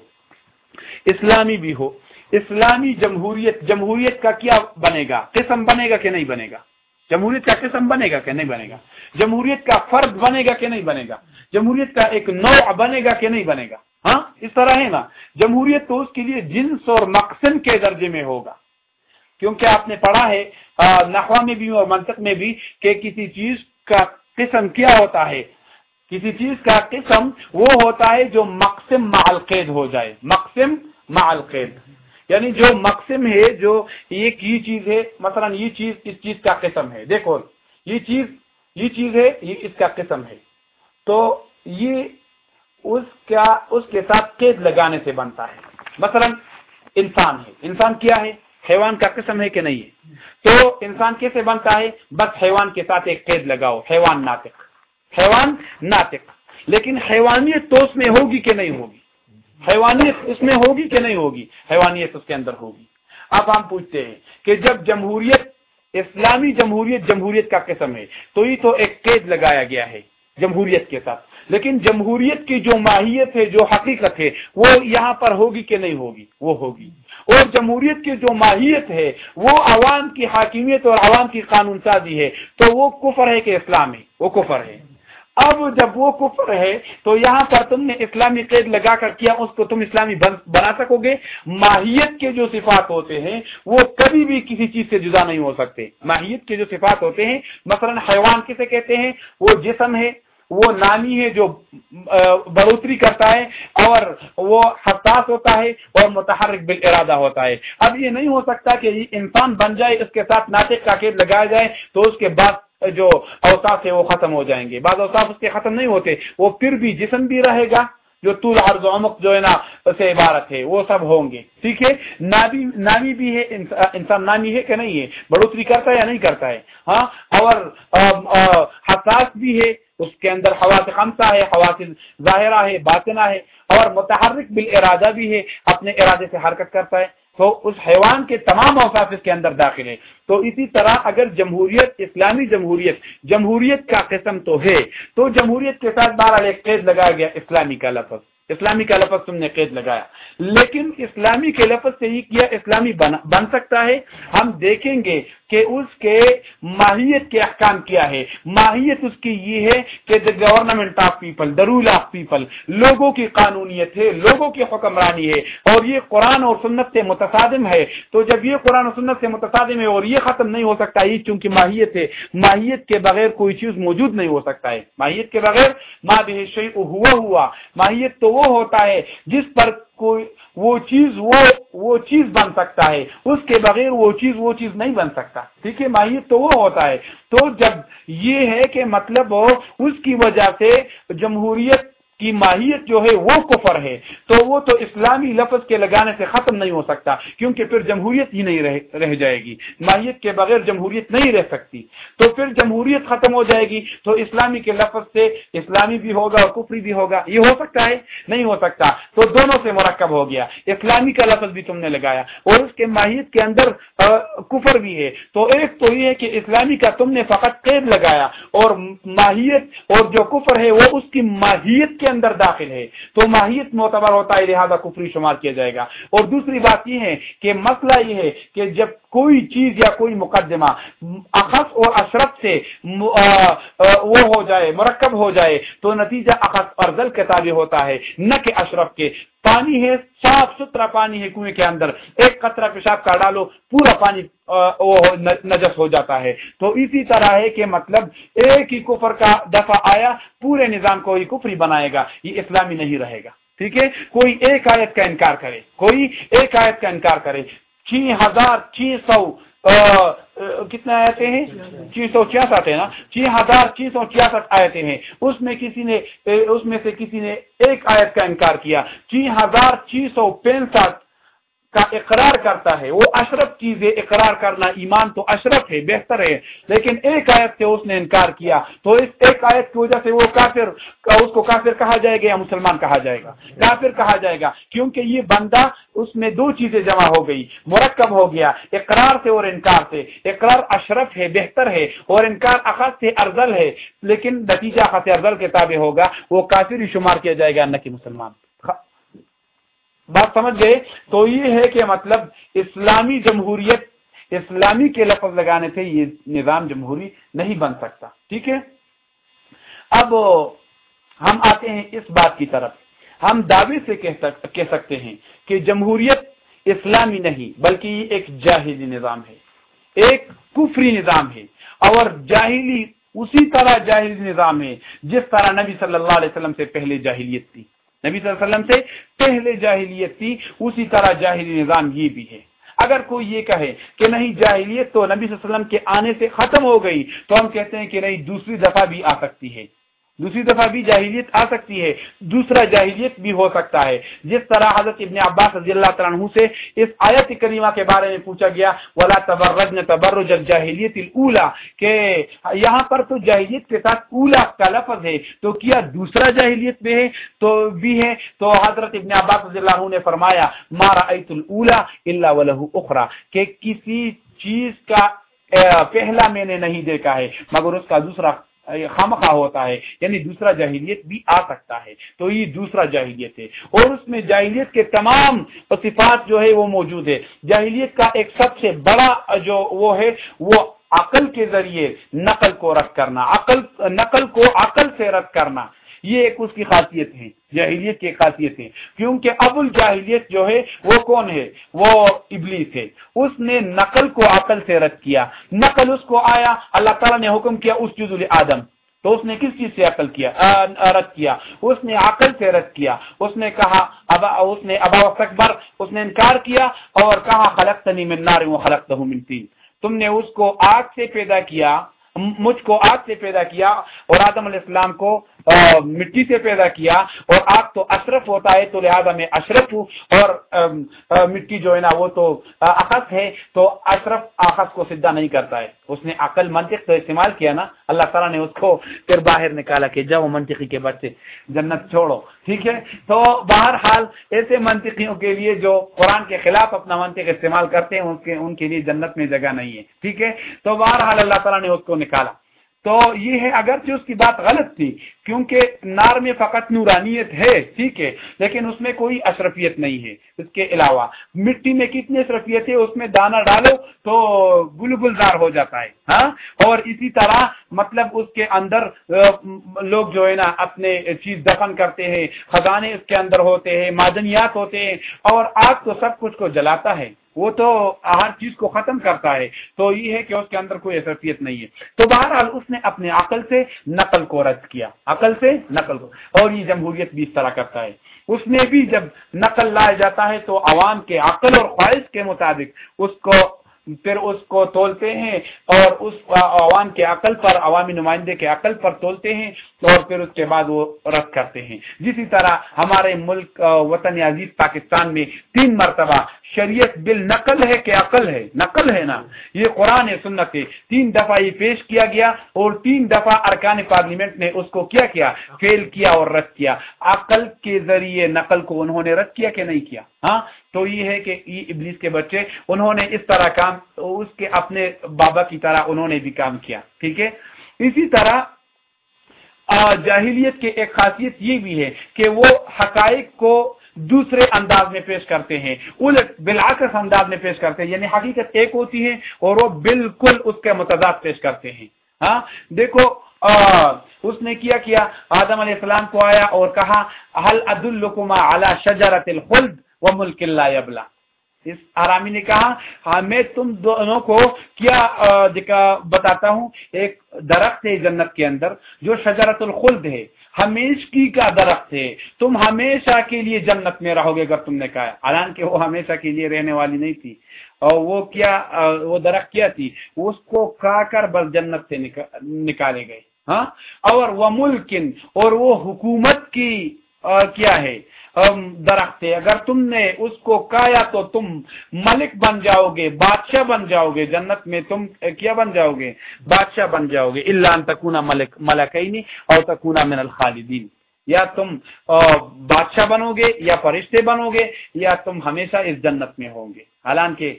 اسلامی بھی ہو، اسلامی جمہوریت جمہوریت کا کیا بنے گا؟ قسم بنے گا کہ نہیں بنے گا؟ جمہوریت کا قسم بنے گا کہ نہیں بنے گا؟ جمہوریت کا فرد بنے گا کہ نہیں بنے گا؟ جمہوریت کا ایک نوع بنے گا کہ نہیں بنے گا؟ ہاں؟ اس طرح ہے نا؟ جمہوریت تو اس کے لیے جنس اور مقصد کے درجے میں ہوگا۔ کیونکہ آپ نے پڑھا ہے نحوہ میں بھی اور منطق میں بھی کہ کسی چیز کا قسم کیا ہوتا ہے؟ کسی چیز کا قسم وہ ہوتا ہے جو مقسم معلقید ہو جائے۔ مقسم معلقید یعنی جو مقسم ہے، جو ایک یہ چیز ہے، مثلا یہ چیز اس چیز کا قسم ہے۔ دیکھو، یہ چیز یہ چیز ہے، یہ اس کا قسم ہے۔ تو یہ اس کا، اس کے ساتھ قید لگانے سے بنتا ہے۔ مثلا انسان ہے۔ انسان کیا ہے؟ حیوان کا قسم ہے کہ نہیں ہے؟ تو انسان کیسے بنتا ہے؟ بس حیوان کے ساتھ ایک قید لگاؤ۔ حیوان ناطق۔ حیوان ناطق۔ لیکن حیوانیت تو اس میں ہوگی کہ نہیں ہوگی؟ حیوانیت اس میں ہوگی کہ نہیں ہوگی؟ حیوانیت اس کے اندر ہوگی۔ اب ہم پوچھتے ہیں کہ جب جمہوریت، اسلامی جمہوریت جمہوریت کا قسم ہے، تو یہ تو ایک قید لگایا گیا ہے جمہوریت کے ساتھ۔ لیکن جمہوریت کی جو ماہیت ہے، جو حقیقت ہے، وہ یہاں پر ہوگی کہ نہیں ہوگی؟ وہ ہوگی۔ اور جمہوریت کی جو ماہیت ہے، وہ عوام کی حاکمیت اور عوام کی قانون سازی ہے، تو وہ کفر ہے کہ اسلام ہے؟ وہ کفر ہے۔ اب جب وہ کفر ہے تو یہاں پر تم نے اسلامی قید لگا کر کیا، اس کو تم اسلامی بنا سکو گے۔ ماہیت کے جو صفات ہوتے ہیں، وہ کبھی بھی کسی چیز سے جدا نہیں ہو سکتے۔ ماہیت کے جو صفات ہوتے ہیں، مثلا حیوان کسے کہتے ہیں؟ وہ جسم ہے، وہ نامی ہے جو بڑھوتری کرتا ہے، اور وہ حساس ہوتا ہے اور متحرک بال ارادہ ہوتا ہے۔ اب یہ نہیں ہو سکتا کہ انسان بن جائے، اس کے ساتھ ناطق کا قید لگایا جائے، تو اس کے بعد جو اوساف ہے وہ ختم ہو جائیں گے۔ بعض اوساف اس کے ختم نہیں ہوتے، وہ پھر بھی جسم بھی رہے گا، جو طول عرض و عمق جو ہے نا، سے عبارت ہے، وہ سب ہوں گے۔ ٹھیک ہے؟ نامی نامی بھی ہے انسان نامی ہے کہ نہیں ہے؟ بڑھوتری کرتا ہے یا نہیں کرتا ہے؟ ہاں؟ اور حساس بھی ہے، اس کے اندر حواس خمسہ ہے، حواس ظاہرہ ہے، باطنہ ہے، اور متحرک بالارادہ بھی ہے، اپنے ارادے سے حرکت کرتا ہے۔ تو اس حیوان کے تمام اوقاف اس کے اندر داخل ہے تو اسی طرح اگر جمہوریت، اسلامی جمہوریت جمہوریت کا قسم تو ہے، تو جمہوریت کے ساتھ بارہ ایک قید لگایا گیا اسلامی کا لفظ۔ اسلامی کا لفظ تم نے قید لگایا۔ لیکن اسلامی کے لفظ سے ہی کیا اسلامی بن سکتا ہے؟ ہم دیکھیں گے کہ اس کے ماہیت کے احکام کیا ہے۔ ماہیت اس کی یہ ہے کہ the government of people the rule of people لوگوں کی قانونیت ہے، لوگوں کی حکمرانی ہے۔ اور یہ قرآن اور سنت سے متصادم ہے۔ تو جب یہ قرآن اور سنت سے متصادم ہے اور یہ ختم نہیں ہو سکتا، یہ چونکہ ماہیت ہے، ماہیت کے بغیر کوئی چیز موجود نہیں ہو سکتا ہے۔ ماہیت کے بغیر ماں بھی ہوا ہوا۔ ماہیت تو وہ ہوتا ہے جس پر کوئی وہ چیز وہ وہ چیز بن سکتا ہے۔ اس کے بغیر وہ چیز وہ چیز نہیں بن سکتا۔ ٹھیک ہے ماہیت تو وہ ہوتا ہے۔ تو جب یہ ہے کہ مطلب اس کی وجہ سے جمہوریت کی ماہیت جو ہے وہ کفر ہے، تو وہ تو اسلامی لفظ کے لگانے سے ختم نہیں ہو سکتا، کیونکہ پھر جمہوریت ہی نہیں رہ رہ جائے گی، ماہیت کے بغیر جمہوریت نہیں رہ سکتی۔ تو پھر جمہوریت ختم ہو جائے گی، تو اسلامی کے لفظ سے اسلامی بھی ہوگا اور کفری بھی ہوگا، یہ ہو سکتا ہے؟ نہیں ہو سکتا۔ تو دونوں سے مرکب ہو گیا۔ اسلامی کا لفظ بھی تم نے لگایا اور اس کے ماہیت کے اندر کفر بھی ہے۔ تو ایک تو یہ ہے کہ اسلامی کا تم نے فقط قید لگایا اور ماہیت اور جو کفر ہے وہ اس کی ماہیت کے اندر داخل ہے تو ماہیت معتبر ہوتا ہے لہذا کفری شمار کیا جائے گا۔ اور دوسری بات یہ ہے کہ مسئلہ یہ ہے کہ جب کوئی چیز یا کوئی مقدمہ اخذ اور اشرف سے وہ ہو جائے، مرکب ہو جائے تو نتیجہ اخذ اور ذل کے تابع ہوتا ہے، نہ کہ اشرف کے۔ پانی ہے، صاف ستھرا پانی ہے کنویں کے اندر۔ ایک قطرہ پیشاب کا ڈالو، پورا پانی وہ نجس ہو جاتا ہے۔ تو اسی طرح ہے کہ مطلب ایک ہی کفر کا دفعہ آیا، پورے نظام کو ہی کفری بنائے گا، یہ اسلامی نہیں رہے گا۔ ٹھیک ہے؟ کوئی ایک آیت کا انکار کرے، کوئی ایک آیت کا انکار کرے۔ چھ ہزار چھ سو کتنے آیتیں ہیں؟ چھ سو چھیاسٹھ ہے نا؟ چھ ہزار چھ سو چھیاسٹھ آیتیں ہیں۔ اس میں کسی نے، اس میں سے کسی نے ایک آیت کا انکار کیا۔ چھ ہزار چھ سو پینسٹھ کا اقرار کرتا ہے۔ وہ اشرف چیز ہے اقرار کرنا ایمان تو اشرف ہے، بہتر ہے۔ لیکن ایک آیت سے اس نے انکار کیا۔ تو اس ایک آیت کی وجہ سے وہ کافر، اس کو کافر کہا جائے گا یا مسلمان کہا جائے گا؟ کافر کہا جائے گا۔ کیونکہ یہ بندہ اس میں دو چیزیں جمع ہو گئی۔ مرکب ہو گیا، اقرار سے اور انکار سے۔ اقرار اشرف ہے، بہتر ہے، اور انکار اخذ سے ارزل ہے۔ لیکن نتیجہ اخذ ارزل کے تابع ہوگا۔ وہ کافر ہی شمار کیا جائے گا، نہ کہ مسلمان۔ بات سمجھ گئے؟ تو یہ ہے کہ مطلب اسلامی جمہوریت، اسلامی کے لفظ لگانے سے یہ نظام جمہوری نہیں بن سکتا، ٹھیک ہے؟ اب ہم آتے ہیں اس بات کی طرف۔ ہم دعوے سے کہہ سکتے ہیں کہ جمہوریت اسلامی نہیں، بلکہ یہ ایک جاہلی نظام ہے، ایک کفری نظام ہے، اور جاہلی اسی طرح جاہلی نظام ہے، جس طرح نبی صلی اللہ علیہ وسلم سے پہلے جاہلیت تھی۔ نبی صلی اللہ علیہ وسلم سے پہلے جاہلیت تھی، اسی طرح جاہلی نظام یہ بھی ہے۔ اگر کوئی یہ کہے کہ نہیں، جاہلیت تو نبی صلی اللہ علیہ وسلم کے آنے سے ختم ہو گئی، تو ہم کہتے ہیں کہ نہیں، دوسری دفعہ بھی آ سکتی ہے۔ دوسری دفعہ بھی جاہلیت آ سکتی ہے، دوسرا جاہلیت بھی ہو سکتا ہے۔ جس طرح حضرت ابن عباس رضی اللہ عنہ سے اس آیت کریمہ کے بارے میں پوچھا گیا، ولا تبرجن تبرج الجاہلیت الاولا کہ یہاں پر تو جاہلیت کے ساتھ اولا کا لفظ ہے۔ تو کیا دوسرا جاہلیت بھی ہے؟ تو بھی ہے۔ تو حضرت ابن عباس رضی اللہ عنہ نے فرمایا مارا ایت الاولا الا ولہ اخرى کہ کسی چیز کا پہلا میں نے نہیں دیکھا ہے، مگر اس کا دوسرا خامخواہ ہوتا ہے یعنی دوسرا جاہلیت بھی آ سکتا ہے۔ تو یہ دوسرا جاہلیت ہے۔ اور اس میں جاہلیت کے تمام صفات جو ہے وہ موجود ہے جاہلیت کا ایک سب سے بڑا جو وہ ہے، وہ عقل کے ذریعے نقل کو رد کرنا، عقل، نقل کو عقل سے رد کرنا۔ یہ ایک اس کی خاصیت ہے جاہلیت کی خاصیت ہے کیونکہ ابو الجاہلیت جو ہے، وہ کون ہے؟ وہ ابلیس ہے۔ اس نے نقل کو عقل سے رد کیا۔ نقل اس کو آیا، اللہ تعالیٰ نے حکم کیا، اس جز آدم تو اس نے کس چیز سے عقل کیا؟ رد کیا۔ اس نے عقل سے رد کیا۔ اس نے کہا، ابا، اس نے ابا اکبر، اس نے انکار کیا اور کہا خلق تنی من نار و خلق تین۔ تم نے اس کو آگ سے پیدا کیا مجھ کو آگ سے پیدا کیا اور آدم علیہ السلام کو مٹی سے پیدا کیا اور آگ تو اشرف ہوتا ہے تو لہٰذا میں اشرف ہوں اور مٹی جو ہے نا وہ تو اخذ ہے تو اشرف اخذ کو سدھا نہیں کرتا ہے۔ اس نے عقل منطق تو استعمال کیا نا۔ اللہ تعالیٰ نے اس کو پھر باہر نکالا کہ جاؤ منطقی کے بچے، جنت چھوڑو۔ ٹھیک ہے؟ تو بہرحال ایسے منطقیوں کے لیے جو قرآن کے خلاف اپنا منطق استعمال کرتے ہیں ان کے لیے جنت میں جگہ نہیں ہے۔ ٹھیک ہے؟ تو بہرحال اللہ تعالیٰ نے اس کو نکالا۔ تو یہ ہے اگرچہ اس کی بات غلط تھی، کیونکہ نار میں فقط نورانیت ہے، ٹھیک ہے، لیکن اس میں کوئی اشرفیت نہیں ہے اس کے علاوہ۔ مٹی میں کتنی اشرفیت ہے، اس میں دانا ڈالو تو گل گلزار ہو جاتا ہے ہاں؟ اور اسی طرح مطلب اس کے اندر لوگ جو ہے نا، اپنے چیز دفن کرتے ہیں، خزانے اس کے اندر ہوتے ہیں، معدنیات ہوتے ہیں، اور آگ تو سب کچھ کو جلاتا ہے۔ وہ تو ہر چیز کو ختم کرتا ہے۔ تو یہ ہے کہ اس کے اندر کوئی حیثیت نہیں ہے۔ تو بہرحال اس نے اپنے عقل سے نقل کو رد کیا۔ عقل سے نقل کو۔ اور یہ جمہوریت بھی اس طرح کرتا ہے۔ اس میں بھی جب نقل لایا جاتا ہے تو عوام کے عقل اور خواہش کے مطابق اس کو پھر اس کو تولتے ہیں اور اس عوام کے عقل پر، عوامی نمائندے کے عقل پر تولتے ہیں اور پھر اس کے بعد وہ رد کرتے ہیں۔ جسی طرح ہمارے ملک وطن عزیز پاکستان میں تین مرتبہ شریعت بل نقل ہے کہ عقل ہے؟ نقل ہے نا۔ یہ قرآن سنت ہے تین دفعہ یہ پیش کیا گیا اور تین دفعہ ارکان پارلیمنٹ نے اس کو کیا کیا، فیل کیا اور رد کیا۔ عقل کے ذریعے نقل کو انہوں نے رد کیا کہ نہیں کیا؟ ہاں تو یہ ہے کہ ابلیس کے بچے، انہوں نے اس طرح کام اس کے اپنے بابا کی طرح انہوں نے بھی کام کیا ٹھیک ہے؟ اسی طرح جاہلیت کے ایک خاصیت یہ بھی ہے کہ وہ حقائق کو دوسرے انداز میں پیش کرتے ہیں الٹ بلاکس انداز میں پیش کرتے ہیں یعنی حقیقت ایک ہوتی ہے اور وہ بالکل اس کے متضاد پیش کرتے ہیں۔ ہاں دیکھو آ, اس نے کیا کیا؟ آدم علیہ السلام کو آیا اور کہا حل عد الکما اعلی شجرت الخلد و ملک اللہ ابلا اس آرامی نے کہا ہاں میں تم دونوں کو کیا بتاتا ہوں؟ ایک درخت ہے جنت کے اندر جو شجرت الخلد ہے ہمیشگی کا درخت ہے۔ تم ہمیشہ کے لیے جنت میں رہو گے، اگر تم نے کہا۔ حالانکہ وہ ہمیشہ کے لیے رہنے والی نہیں تھی۔ اور وہ کیا وہ درخت کیا تھی؟ اس کو کھا کر بس جنت سے نکالے گئے۔ ہاں؟ اور وہ ملکن اور وہ حکومت کی کیا ہے؟ درخت ہے اگر تم نے اس کو کایا تو تم ملک بن جاؤ گے بادشاہ بن جاؤ گے جنت میں تم کیا بن جاؤ گے بادشاہ بن جاؤ گے اللہ تکونا ملک ملکینی اور تکونا من الخالدین۔ یا تم بادشاہ بنو گے یا فرشتے بنو گے یا تم ہمیشہ اس جنت میں ہوں گے حالانکہ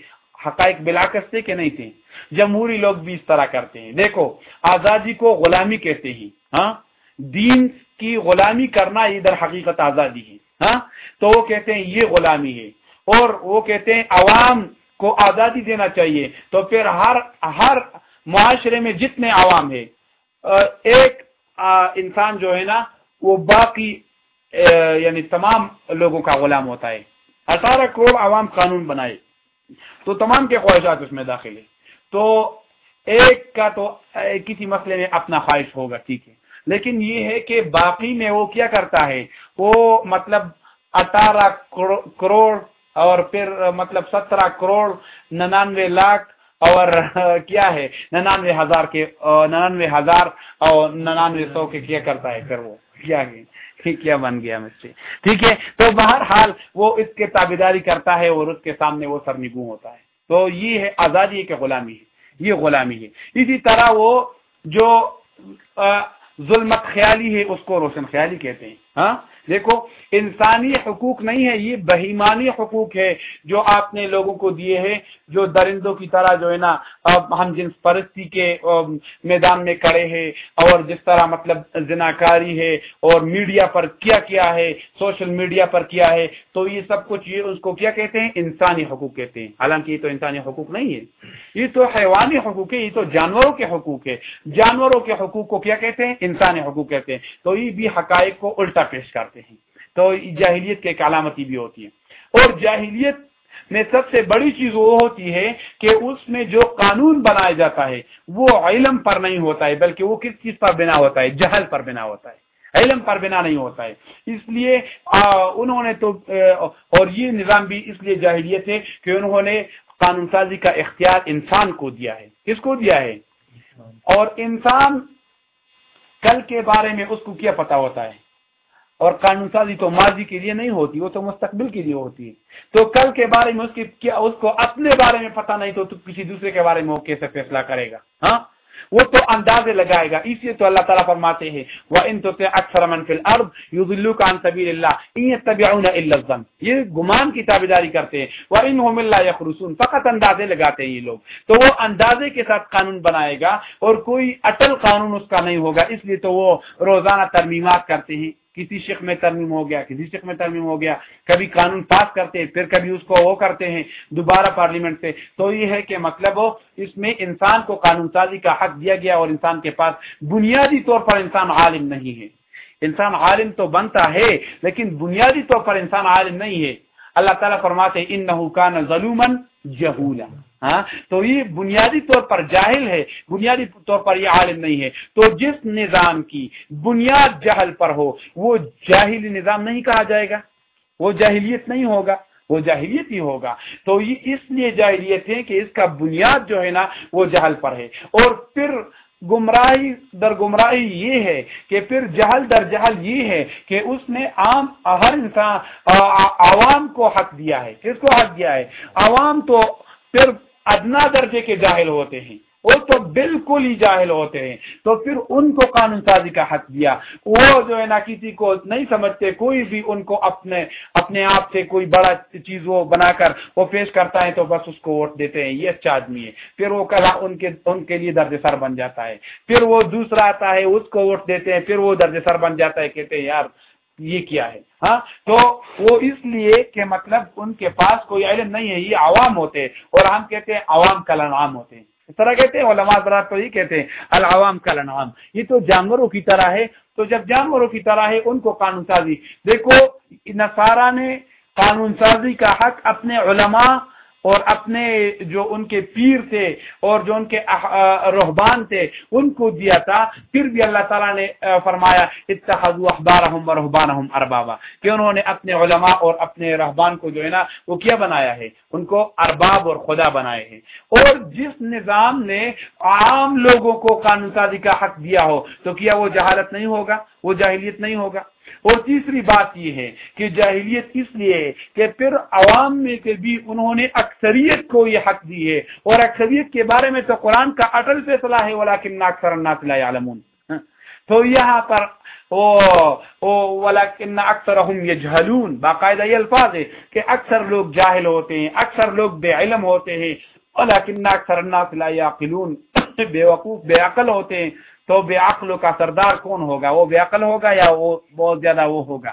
حقائق بلاکس تھے کہ نہیں تھے؟ جمہوری لوگ بھی اس طرح کرتے ہیں۔ دیکھو، آزادی کو غلامی کہتے ہیں۔ ہاں؟ دین کی غلامی کرنا ادھر حقیقت آزادی ہے ہاں؟ تو وہ کہتے ہیں یہ غلامی ہے۔ اور وہ کہتے ہیں عوام کو آزادی دینا چاہیے۔ تو پھر ہر ہر معاشرے میں جتنے عوام ہے ایک انسان جو ہے نا، وہ باقی یعنی تمام لوگوں کا غلام ہوتا ہے۔ اٹھارہ کروڑ عوام قانون بنائے۔ تو تمام کے خواہشات اس میں داخل ہے تو ایک کا تو کسی مسئلے میں اپنا خواہش ہوگا، ٹھیک ہے۔ لیکن یہ ہے کہ باقی میں وہ کیا کرتا ہے؟ وہ مطلب اٹھارہ کروڑ اور پھر مطلب سترہ کروڑ، ننانوے لاکھ اور کیا ہے؟ ننانوے ہزار کے ننانوے ہزار اور ننانوے سو کے کیا کرتا ہے پھر وہ؟ کیا کیا بن گیا مجھ سے؟ ٹھیک ہے؟ تو بہرحال وہ اس کے تابے داری کرتا ہے اور اس کے سامنے وہ سرنگو ہوتا ہے۔ تو یہ ہے آزادی کے غلامی ہے۔ یہ غلامی ہے۔ اسی طرح وہ جو ظلمت خیالی ہے اس کو روشن خیالی کہتے ہیں ہاں؟ دیکھو، انسانی حقوق نہیں ہے، یہ بہیمانی حقوق ہے جو آپ نے لوگوں کو دیے ہیں، جو درندوں کی طرح جو ہے نا ہم جنس پرستی کے میدان میں کڑے ہیں اور جس طرح مطلب زناکاری ہے اور میڈیا پر کیا کیا ہے، سوشل میڈیا پر کیا ہے، تو یہ سب کچھ یہ اس کو کیا کہتے ہیں؟ انسانی حقوق کہتے ہیں۔ حالانکہ یہ تو انسانی حقوق نہیں ہے۔ یہ تو حیوانی حقوق ہے، یہ تو جانوروں کے حقوق ہے۔ جانوروں کے حقوق کو کیا کہتے ہیں؟ انسانی حقوق کہتے ہیں۔ تو یہ بھی حقائق کو الٹا پیش کرتے ہیں۔ تو جاہلیت کی ایک علامتی بھی ہوتی ہے۔ اور جاہلیت میں سب سے بڑی چیز وہ ہوتی ہے کہ اس میں جو قانون بنایا جاتا ہے، وہ علم پر نہیں ہوتا ہے، بلکہ وہ کس چیز پر بنا ہوتا ہے؟ جہل پر بنا ہوتا ہے۔ علم پر بنا نہیں ہوتا ہے۔ اس لیے انہوں نے تو اور یہ نظام بھی اس لیے جاہلیت ہے کہ انہوں نے قانون سازی کا اختیار انسان کو دیا ہے۔ کس کو دیا ہے؟ اور انسان کل کے بارے میں اس کو کیا پتا ہوتا ہے؟ اور قانون سازی تو ماضی کے لیے نہیں ہوتی، وہ تو مستقبل کے لیے ہوتی ہے۔ تو کل کے بارے میں اس کی کیا اس کو اپنے بارے میں پتہ نہیں تو کسی دوسرے کے بارے میں وہ کیسے فیصلہ کرے گا ہاں؟ وہ تو اندازے لگائے گا۔ اس لیے تو اللہ تعالیٰ فرماتے ہیں وہ ان تو اکثر منفل ارب یو کان طبی اللہ یہ گمان کی تابیداری کرتے ہیں۔ وہ ان اللہ یخرسون فقط اندازے لگاتے ہیں یہ لوگ۔ تو وہ اندازے کے ساتھ قانون بنائے گا اور کوئی اٹل قانون اس کا نہیں ہوگا۔ اس لیے تو وہ روزانہ ترمیمات کرتے ہیں۔ کسی شک میں ترمیم ہو گیا، کسی شک میں ترمیم ہو گیا، کبھی قانون پاس کرتے ہیں، پھر کبھی اس کو وہ کرتے ہیں دوبارہ پارلیمنٹ سے۔ تو یہ ہے کہ مطلب ہو اس میں انسان کو قانون سازی کا حق دیا گیا اور انسان کے پاس بنیادی طور پر انسان عالم نہیں ہے۔ انسان عالم تو بنتا ہے، لیکن بنیادی طور پر انسان عالم نہیں ہے۔ اللہ تعالیٰ فرماتے ان نہ ظلومن جہولا۔ ہاں؟ تو یہ بنیادی طور پر جاہل ہے، بنیادی طور پر یہ عالم نہیں ہے۔ تو جس نظام کی بنیاد جہل پر ہو، وہ جاہلی نظام نہیں کہا جائے گا۔ وہ جاہلیت نہیں ہوگا، وہ جاہلیت ہی ہوگا۔ تو یہ اس لیے جاہلیت ہے کہ اس کا بنیاد جو ہے نا، وہ جہل پر ہے۔ اور پھر گمراہی در گمراہی یہ ہے کہ پھر جہل در جہل یہ ہے کہ اس نے عام ہر انسان عوام کو حق دیا ہے۔ کس کو حق دیا ہے؟ عوام تو پھر ادنا درجے کے جاہل ہوتے ہیں۔ وہ تو بالکل ہی جاہل ہوتے ہیں۔ تو پھر ان کو قانون سازی کا حق دیا۔ وہ جو ہے نا کسی کو نہیں سمجھتے، کوئی بھی ان کو اپنے اپنے آپ سے کوئی بڑا چیز وہ بنا کر وہ پیش کرتا ہے تو بس اس کو ووٹ دیتے ہیں۔ یہ اچھا آدمی ہے۔ پھر وہ کلا ان کے ان کے لیے درد سر بن جاتا ہے۔ پھر وہ دوسرا آتا ہے، اس کو ووٹ دیتے ہیں۔ پھر وہ درد سر بن جاتا ہے۔ کہتے ہیں، یار، یہ کیا ہے؟ ہاں؟ تو وہ اس لیے کہ مطلب ان کے پاس کوئی علم نہیں ہے۔ یہ عوام ہوتے اور ہم کہتے ہیں عوام کا لنعام ہوتے ہیں۔ اس طرح کہتے ہیں، علماء حضرات تو یہ کہتے ہیں، العوام کا لنعام یہ تو جانوروں کی طرح ہے۔ تو جب جانوروں کی طرح ہے، ان کو قانون سازی۔ دیکھو، نصارہ نے قانون سازی کا حق اپنے علماء اور اپنے جو ان کے پیر تھے اور جو ان کے رحبان تھے، ان کو دیا تھا۔ پھر بھی اللہ تعالیٰ نے فرمایا اتحدوا رحبان اربابا۔ کہ انہوں نے اپنے علماء اور اپنے رحبان کو جو ہے نا، وہ کیا بنایا ہے؟ ان کو ارباب اور خدا بنائے ہیں۔ اور جس نظام نے عام لوگوں کو قانون سازی کا حق دیا ہو، تو کیا وہ جہالت نہیں ہوگا؟ وہ جاہلیت نہیں ہوگا؟ اور تیسری بات یہ ہے کہ جاہلیت اس لیے کہ پھر عوام میں سے بھی انہوں نے اکثریت کو یہ حق دی ہے اور اکثریت کے بارے میں تو قرآن کا اٹل فیصلہ ہے، ولیکن اکثر الناس لا يعلمون ہاں۔ تو یہاں پر ولیکن اکثرهم یجهلون باقاعدہ یہ الفاظ ہے کہ اکثر لوگ جاہل ہوتے ہیں، اکثر لوگ بے علم ہوتے ہیں، ولیکن اکثر الناس لا يعقلون بے وقوف، بے عقل ہوتے ہیں۔ تو بے عقلوں کا سردار کون ہوگا؟ وہ بے عقل ہوگا یا وہ بہت زیادہ وہ ہوگا؟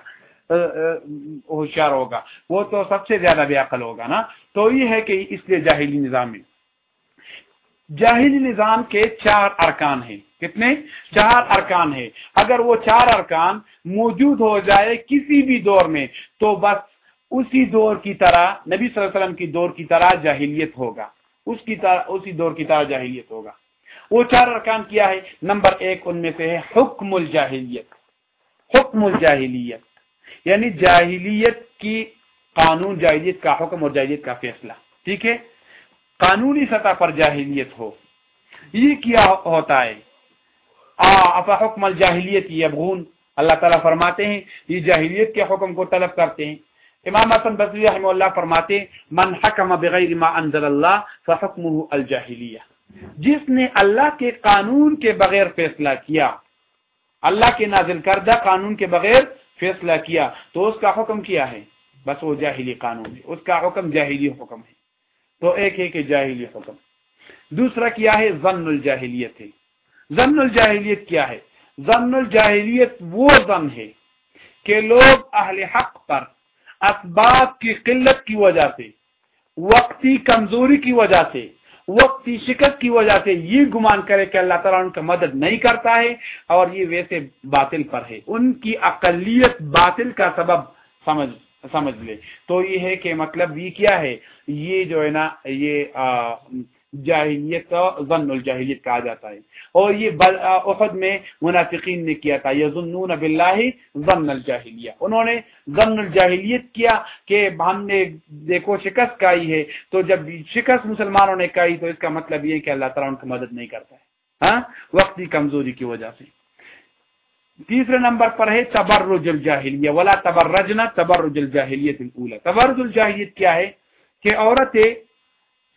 ہوشیار ہوگا۔ وہ تو سب سے زیادہ بے عقل ہوگا نا؟ تو یہ ہے کہ اس لیے جاہلی نظام میں جاہلی نظام کے چار ارکان ہیں۔ کتنے؟ چار ارکان ہیں۔ اگر وہ چار ارکان موجود ہو جائے کسی بھی دور میں، تو بس اسی دور کی طرح، نبی صلی اللہ علیہ وسلم کی دور کی طرح جاہلیت ہوگا۔ اس کی طرح، اسی دور کی طرح جاہلیت ہوگا۔ وہ چار ارکان کیا ہے؟ نمبر ایک ان میں سے ہے حکم الجاہلیت۔ حکم الجاہلیت۔ یعنی جاہلیت کی قانون، جاہلیت کا حکم اور جاہلیت کا فیصلہ۔ ٹھیک ہے؟ قانونی سطح پر جاہلیت ہو۔ یہ کیا ہوتا ہے؟ افا حکم الجاہلیت یبغون۔ اللہ تعالیٰ فرماتے ہیں، یہ جاہلیت کے حکم کو طلب کرتے ہیں۔ امام حسن بصری رحمہ اللہ فرماتے ہیں، من حکم بغیر ما انزل اللہ فحکمه الجاہلیہ۔ جس نے اللہ کے قانون کے بغیر فیصلہ کیا۔ اللہ کے نازل کردہ قانون کے بغیر فیصلہ کیا۔ تو اس کا حکم کیا ہے؟ بس وہ جاہلی قانون ہے۔ اس کا حکم جاہلی حکم ہے۔ تو ایک ہے کہ جاہلی حکم۔ دوسرا کیا ہے؟ ضن الجاہلیت ہے۔ ضن الجاہلیت کیا ہے؟ ضن الجاہلیت وہ ضن ہے کہ لوگ اہل حق پر اسباب کی قلت کی وجہ سے، وقتی کمزوری کی وجہ سے وقتی شکست کی وجہ سے یہ گمان کرے کہ اللہ تعالیٰ ان کا مدد نہیں کرتا ہے اور یہ ویسے باطل پر ہے۔ ان کی اقلیت باطل کا سبب سمجھ سمجھ لے۔ تو یہ ہے کہ مطلب یہ کیا ہے؟ یہ جو ہے نا، یہ جاہلیت ظن الجاہلیت کہا جاتا ہے۔ اور یہ احد میں منافقین نے کیا تھا، یظنون باللہ ظن الجاہلیہ۔ انہوں نے ظن الجاہلیت کیا کہ ہم نے دیکھو شکست کائی ہے، تو جب شکست مسلمانوں نے کائی تو اس کا مطلب یہ کہ اللہ تعالیٰ ان کی مدد نہیں کرتا ہے۔ ہاں؟ وقتی کمزوری کی وجہ سے۔ تیسرے نمبر پر ہے تبرج الجاہلیہ۔ ولا تبرجنا تبرج الجاہلیت الاولى تبرج الجاہلیت کیا ہے؟ کہ عورتیں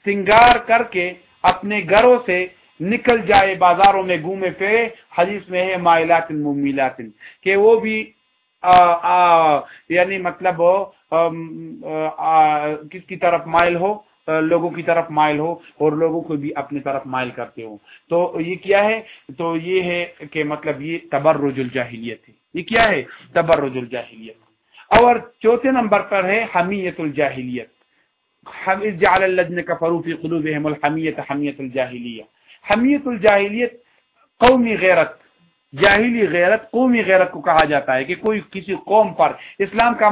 سنگار کر کے اپنے گھروں سے نکل جائے بازاروں میں گھومے پھرے۔ حدیث میں ہے مائلات ممیلات کہ وہ بھی، آ آ یعنی مطلب کس کی طرف مائل ہو؟ لوگوں کی طرف مائل ہو، اور لوگوں کو بھی اپنی طرف مائل کرتے ہو تو یہ کیا ہے؟ تو یہ ہے کہ مطلب یہ تبرج الجاہلیت ہے۔ یہ کیا ہے؟ تبرج الجاہلیت۔ اور چوتھے نمبر پر ہے حمیت الجاہلیت۔ جعل الذين كفروا في قلوبهم الحميه حميه الجاهليه حمیت الجاہلیت قومی غیرت، جاہلی غیرت قومی غیرت کو کہا جاتا ہے کہ کوئی کسی قوم پر اسلام کا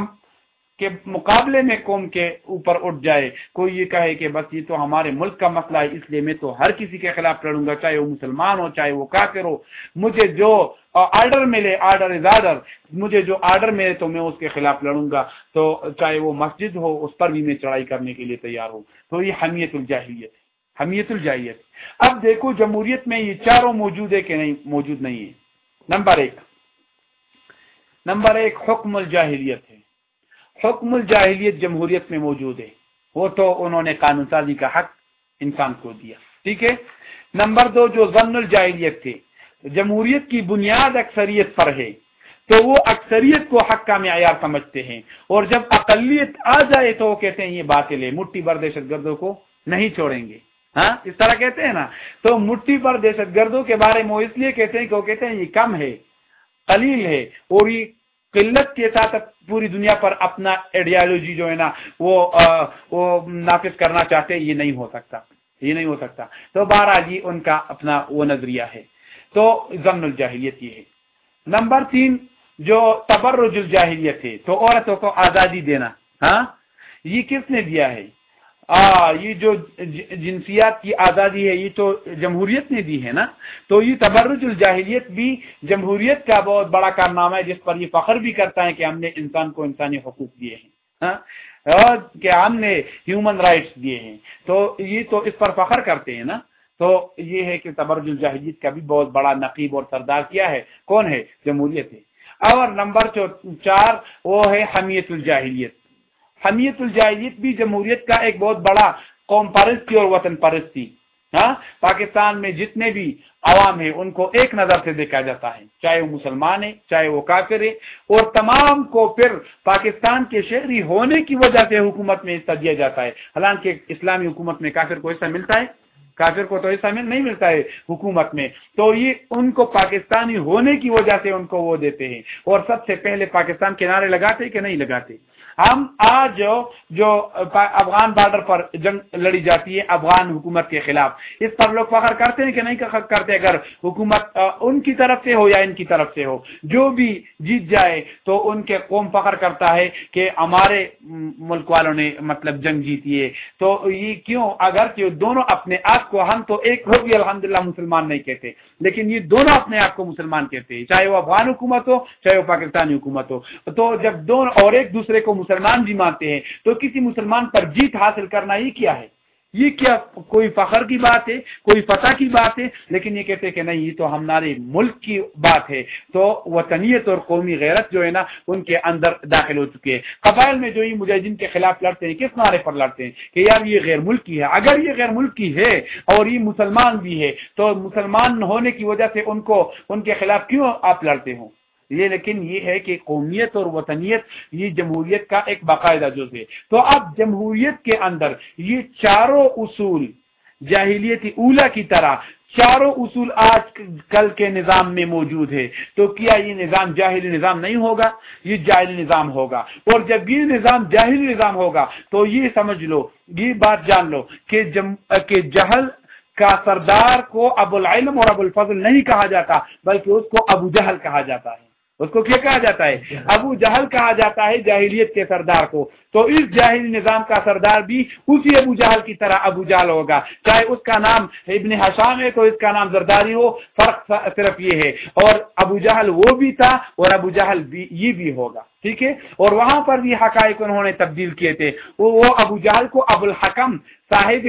کے مقابلے میں قوم کے اوپر اٹھ جائے۔ کوئی یہ کہے کہ بس یہ تو ہمارے ملک کا مسئلہ ہے، اس لیے میں تو ہر کسی کے خلاف لڑوں گا، چاہے وہ مسلمان ہو، چاہے وہ کافر ہو۔ مجھے جو آرڈر ملے، آرڈر از آرڈر، مجھے جو آرڈر ملے تو میں اس کے خلاف لڑوں گا۔ تو چاہے وہ مسجد ہو، اس پر بھی میں چڑھائی کرنے کے لیے تیار ہوں۔ تو یہ حمیت الجاہلیت حمیت الجاہلیت اب دیکھو جمہوریت میں یہ چاروں موجود ہے کہ نہیں، موجود نہیں ہے نمبر ایک۔ نمبر ایک، حکم الجاہلیت ہے۔ حکم الجاہلیت جمہوریت میں موجود ہے۔ وہ تو انہوں نے قانون سازی کا حق انسان کو دیا۔ ٹھیک ہے؟ نمبر دو، جو ضمن الجاہلیت تھے، جمہوریت کی بنیاد اکثریت پر ہے۔ تو وہ اکثریت کو حق کا معیار سمجھتے ہیں۔ اور جب اقلیت آ جائے تو وہ کہتے ہیں یہ باطل ہے مٹھی بھر دہشت گردوں کو نہیں چھوڑیں گے۔ ہاں؟ اس طرح کہتے ہیں نا؟ تو مٹھی پر دہشت گردوں کے بارے میں وہ اس لیے کہتے ہیں کہ وہ کہتے ہیں یہ کم ہے، قلیل ہے اور یہ قلت کے ساتھ پوری دنیا پر اپنا ایڈیالوجی جو ہے نا، وہ وہ نافذ کرنا چاہتے، یہ نہیں ہو سکتا۔ یہ نہیں ہو سکتا۔ تو بارہ جی ان کا اپنا وہ نظریہ ہے۔ تو ضمن الجاہلیت یہ ہے۔ نمبر تین، جو تبرج الجاہلیت ہے، تو عورتوں کو آزادی دینا۔ ہاں؟ یہ کس نے دیا ہے؟ آ یہ جو جنسیات کی آزادی ہے، یہ تو جمہوریت نے دی ہے نا؟ تو یہ تبرج الجاہلیت بھی جمہوریت کا بہت بڑا کارنامہ ہے، جس پر یہ فخر بھی کرتا ہے کہ ہم نے انسان کو انسانی حقوق دیے ہیں ہاں؟ اور کہ ہم نے ہیومن رائٹس دیے ہیں۔ تو یہ تو اس پر فخر کرتے ہیں نا؟ تو یہ ہے کہ تبرج الجاہلیت کا بھی بہت بڑا نقیب اور سردار کیا ہے؟ کون ہے؟ جمہوریت ہے۔ اور نمبر چار، وہ ہے حمیت الجاہلیت۔ حمیت الجاہلیت بھی جمہوریت کا ایک بہت بڑا قوم پرستی اور وطن پرستی ہاں؟ پاکستان میں جتنے بھی عوام ہیں، ان کو ایک نظر سے دیکھا جاتا ہے۔ چاہے وہ مسلمان ہے چاہے وہ کافر ہے اور تمام کو پھر پاکستان کے شہری ہونے کی وجہ سے حکومت میں حصہ دیا جاتا ہے۔ حالانکہ اسلامی حکومت میں کافر کو حصہ ملتا ہے۔ کافر کو تو ایسا نہیں ملتا ہے حکومت میں۔ تو یہ ان کو پاکستانی ہونے کی وجہ سے ان کو وہ دیتے ہیں۔ اور سب سے پہلے پاکستان کے نعرے لگاتے کہ نہیں لگاتے؟ ہم آج جو افغان بارڈر پر جنگ لڑی جاتی ہے، افغان حکومت کے خلاف۔ اس پر لوگ فخر کرتے ہیں کہ نہیں کرتے، اگر حکومت ان کی طرف سے ہو یا ان کی طرف سے ہو۔ جو بھی جیت جائے تو ان کے قوم فخر کرتا ہے کہ ہمارے ملک والوں نے مطلب جنگ جیتی ہے۔ تو یہ کیوں؟ اگر کہ دونوں اپنے آپ کو ہم تو ایک ہو بھی الحمد مسلمان نہیں کہتے، لیکن یہ دونوں اپنے آپ کو مسلمان کہتے ہیں۔ چاہے وہ افغان حکومت ہو، چاہے وہ پاکستانی حکومت ہو۔ تو جب دونوں اور ایک دوسرے کو مسلمان بھی مانتے ہیں، تو کسی مسلمان پر جیت حاصل کرنا یہ کیا ہے؟ یہ کیا کوئی فخر کی بات ہے، کوئی فتح کی بات ہے؟ لیکن یہ کہتے کہ نہیں، یہ تو ہمارے ملک کی بات ہے۔ تو وطنیت اور قومی غیرت جو ہے نا، ان کے اندر داخل ہو چکے ہیں۔ قبائل میں جو یہ مجاہدین کے خلاف لڑتے ہیں، کس نعرے پر لڑتے ہیں؟ کہ یار یہ غیر ملکی ہے۔ اگر یہ غیر ملکی ہے اور یہ مسلمان بھی ہے، تو مسلمان ہونے کی وجہ سے ان کو، ان کے خلاف کیوں آپ لڑتے ہوں؟ یہ لیکن یہ ہے کہ قومیت اور وطنیت یہ جمہوریت کا ایک باقاعدہ جز ہے۔ تو اب جمہوریت کے اندر یہ چاروں اصول جاہلیت اولا کی طرح چاروں اصول آج کل کے نظام میں موجود ہے تو کیا یہ نظام جاہلی نظام نہیں ہوگا؟ یہ جاہلی نظام ہوگا۔ اور جب یہ نظام جاہلی نظام ہوگا تو یہ سمجھ لو، یہ بات جان لو کہ کہ جہل کا سردار کو ابو العلم اور ابو الفضل نہیں کہا جاتا، بلکہ اس کو ابو جہل کہا جاتا ہے۔ اس کو کیا کہا جاتا ہے؟ ابو جہل کہا جاتا ہے جاہلیت کے سردار کو۔ تو اس جاہلی نظام کا سردار بھی اسی ابو جہل کی طرح ابو جہل ہوگا۔ چاہے اس کا نام ابن حشام ہے تو اس کا نام زرداری ہو فرق صرف یہ ہے۔ اور ابو جہل وہ بھی تھا اور ابو جہل بھی یہ بھی ہوگا۔ ٹھیک ہے؟ اور وہاں پر بھی حقائق انہوں نے تبدیل کیے تھے۔ وہ ابو جہل کو ابو الحکم صاحب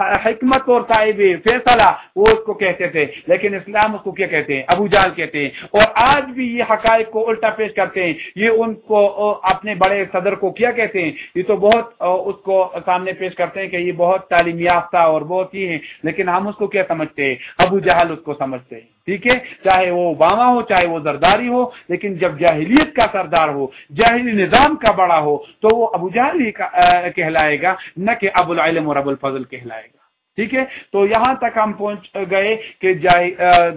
حکمت اور صاحب فیصلہ، وہ اس کو کہتے تھے۔ لیکن اسلام اس کو کیا کہتے ہیں؟ ابو جال کہتے ہیں۔ اور آج بھی یہ حقائق کو الٹا پیش کرتے ہیں۔ یہ ان کو اپنے بڑے صدر کو کیا کہتے ہیں؟ یہ تو بہت اس کو سامنے پیش کرتے ہیں کہ یہ بہت تعلیم یافتہ اور بہت ہی ہیں۔ لیکن ہم اس کو کیا سمجھتے ہیں؟ ابو جہل اس کو سمجھتے ہیں۔ ٹھیک ہے؟ چاہے وہ اوباما ہو، چاہے وہ زرداری ہو، لیکن جب جاہلیت کا سردار ہو جاہلی نظام کا بڑا ہو تو وہ ابو جہل ہی کہلائے گا، نہ کہ ابو العلم اور ابو الفضل کہلائے گا۔ ٹھیک ہے؟ تو یہاں تک ہم پہنچ گئے کہ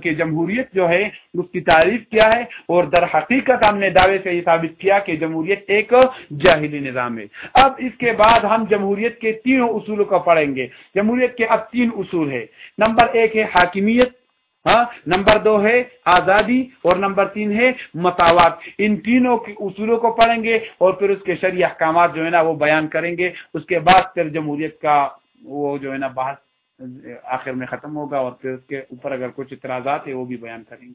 کہ جمہوریت جو ہے، اس کی تعریف کیا ہے اور در حقیقت ہم نے دعوے سے یہ ثابت کیا کہ جمہوریت ایک جاہلی نظام ہے۔ اب اس کے بعد ہم جمہوریت کے تینوں اصولوں کو پڑھیں گے۔ جمہوریت کے اب تین اصول ہے نمبر ایک ہے حاکمیت ہاں نمبر دو ہے آزادی اور نمبر تین ہے مساوات ان تینوں کے اصولوں کو پڑھیں گے اور پھر اس کے شرعی احکامات جو ہے نا وہ بیان کریں گے۔ اس کے بعد پھر جمہوریت کا وہ جو ہے نا بحث آخر میں ختم ہوگا اور پھر اس کے اوپر اگر کچھ اعتراضات ہے وہ بھی بیان کریں گے۔